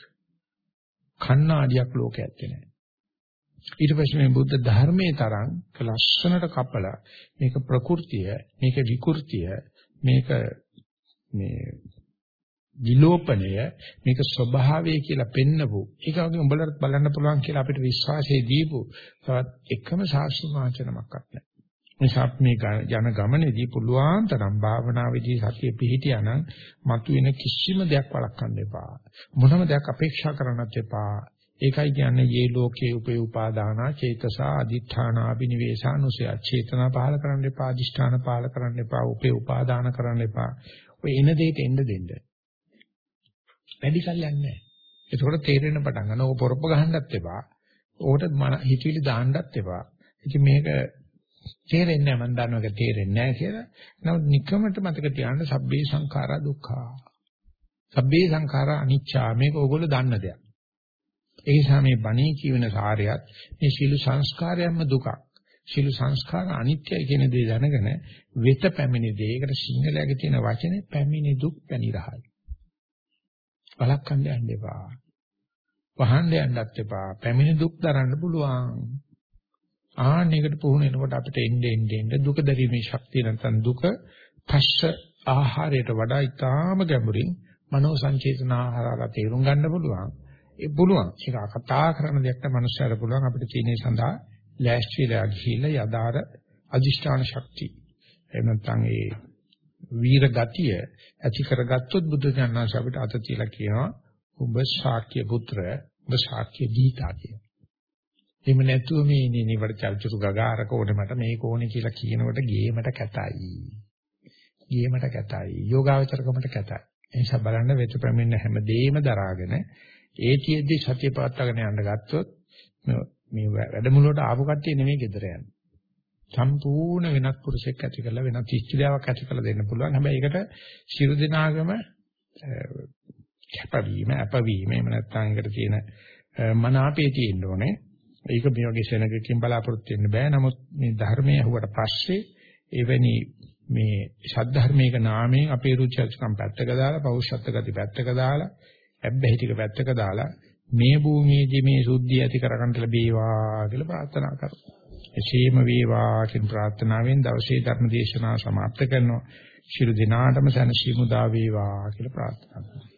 කණ්ණාඩියක් ලෝකයේ ඇත්තේ නැහැ. ඊට පස්සේ මේ බුද්ධ ධර්මයේ තරම් ලස්සනට කපලා මේක ප්‍රകൃතිය, මේක විකෘතිය, මේක මේ විලෝපණය මේක ස්වභාවය කියලා පෙන්නපු ඒක වගේ උඹලට බලන්න පුළුවන් කියලා අපිට විශ්වාසය දීපු තවත් එකම සාස්ත්‍ර මාචනමක්වත් නැහැ. නිසා මේ යන ගමනේදී පුළුවන් තරම් භාවනාවේදී සතිය පිහිටියා නම් මතුවෙන කිසිම දෙයක් වළක්වන්න එපා. මොනම දෙයක් අපේක්ෂා කරන්නත් එපා. ඒකයි කියන්නේ යේ ලෝකේ උපේ උපාදානා චේතසා අදිඨානා අබිනිවේෂානුසය චේතනා පහල කරන්න එපා අදිෂ්ඨාන පහල කරන්න එපා උපේ උපාදාන කරන්න එපා ඔය එන දෙයට එන්න දෙන්න වැඩි කල් යන්නේ නැහැ. ඒකෝට තේරෙන්න පටන් ගන්න. ඕක පොරොප්ප ගහන්නත් එපා. ඕකට හිතවිලි දාන්නත් එපා. ඉතින් මේක තේරෙන්නේ නැහැ මම දන්නවා ඒක තේරෙන්නේ නැහැ කියලා. නමුත් නිකමට මතක තියාගන්න සබ්බේ සංඛාරා දුක්ඛා. සබ්බේ සංඛාරා අනිච්චා මේක ඕගොල්ලෝ දන්න දෙයක්. ඒ නිසා මේ බණේ කියවෙන සාරයත් මේ සීල සංස්කාරයන්ම දුකක්. සීල සංස්කාර අනිත්‍යයි කියන දේ දැනගෙන වෙත පැමිණි දේ. ඒකට සිංහලයේ තියෙන වචනේ පැමිණි දුක් පැනිරහයි. වළක්වන්න යන්න එපා. වහන්න යන්නත් එපා. පැමිණි දුක් දරන්න පුළුවන්. ආන්නයකට පුහුණු වෙනකොට අපිට එන්නේ එන්නේ දුක දැරීමේ ශක්තිය නැත්නම් දුක පස්ස ආහාරයට වඩා ඊටාම ගැඹුරින් මනෝ සංචේතන ආහාරලා තේරුම් ගන්න පුළුවන්. ඒ පුළුවන්. ඒක කතා කරන දෙයක් තමයි මනුස්සයර පුළුවන් අපිට තියෙන සඳහා ලෑස්තිලා ගිහිල්ලා යදාර අදිෂ්ඨාන ශක්තිය. එහෙම නැත්නම් ඒ වීර ගතිය ඇති කරගත්තොත් බුදු දඥාංශ අපිට අත තියලා කියනවා ඔබ ශාක්‍ය පුත්‍ර ඔබ ශාක්‍ය දීතා කියලා. එහෙම නැතුව මේ ඉන්නේ නිවට චල්චුරු ගගාරක ඕනේ මට මේක ඕනේ කියලා කියනකොට ගේමට කැතයි. ගේමට කැතයි. යෝගාවචරකමට කැතයි. ඒ නිසා බලන්න වෙත ප්‍රමින්න හැමදේම දරාගෙන ඒතියෙදි සතිය පවත්වාගෙන යන්න ගත්තොත් මේ වැඩමුළුවට ආපු කට්ටිය නෙමෙයි ගෙදර යන්නේ. සම්පූර්ණ වෙනත් පුරුෂයෙක් ඇති කරලා වෙනත් ඉස්තිලාවක් ඇති කරලා දෙන්න පුළුවන්. හැබැයි ඒකට shiru දිනාගම කැපවීම, අපවීම එහෙම නැත්නම් ඒකට තියෙන මනාපේ තියෙන්න ඕනේ. ඒක මේ වගේ සෙනගකින් බලාපොරොත්තු වෙන්න බෑ. නමුත් මේ ධර්මයේ අහුවට පස්සේ එවැනි මේ ශාද්ධර්මයක නාමයෙන් අපේ රුචිකම් පැත්තක දාලා, පෞෂත්ව ගති පැත්තක දාලා, ඇබ්බැහි ටික පැත්තක දාලා මේ භූමියේදී මේ සුද්ධිය ඇති කරගන්න ලැබේවා කියලා ප්‍රාර්ථනා කරමු. එසේම වේවා කියන ප්‍රාර්ථනාවෙන් දවසේ ධර්ම දේශනාව સમાප්ත කරනවා. ශිරු දිනාටම සනසීමු දා වේවා කියලා ප්‍රාර්ථනා කරමු.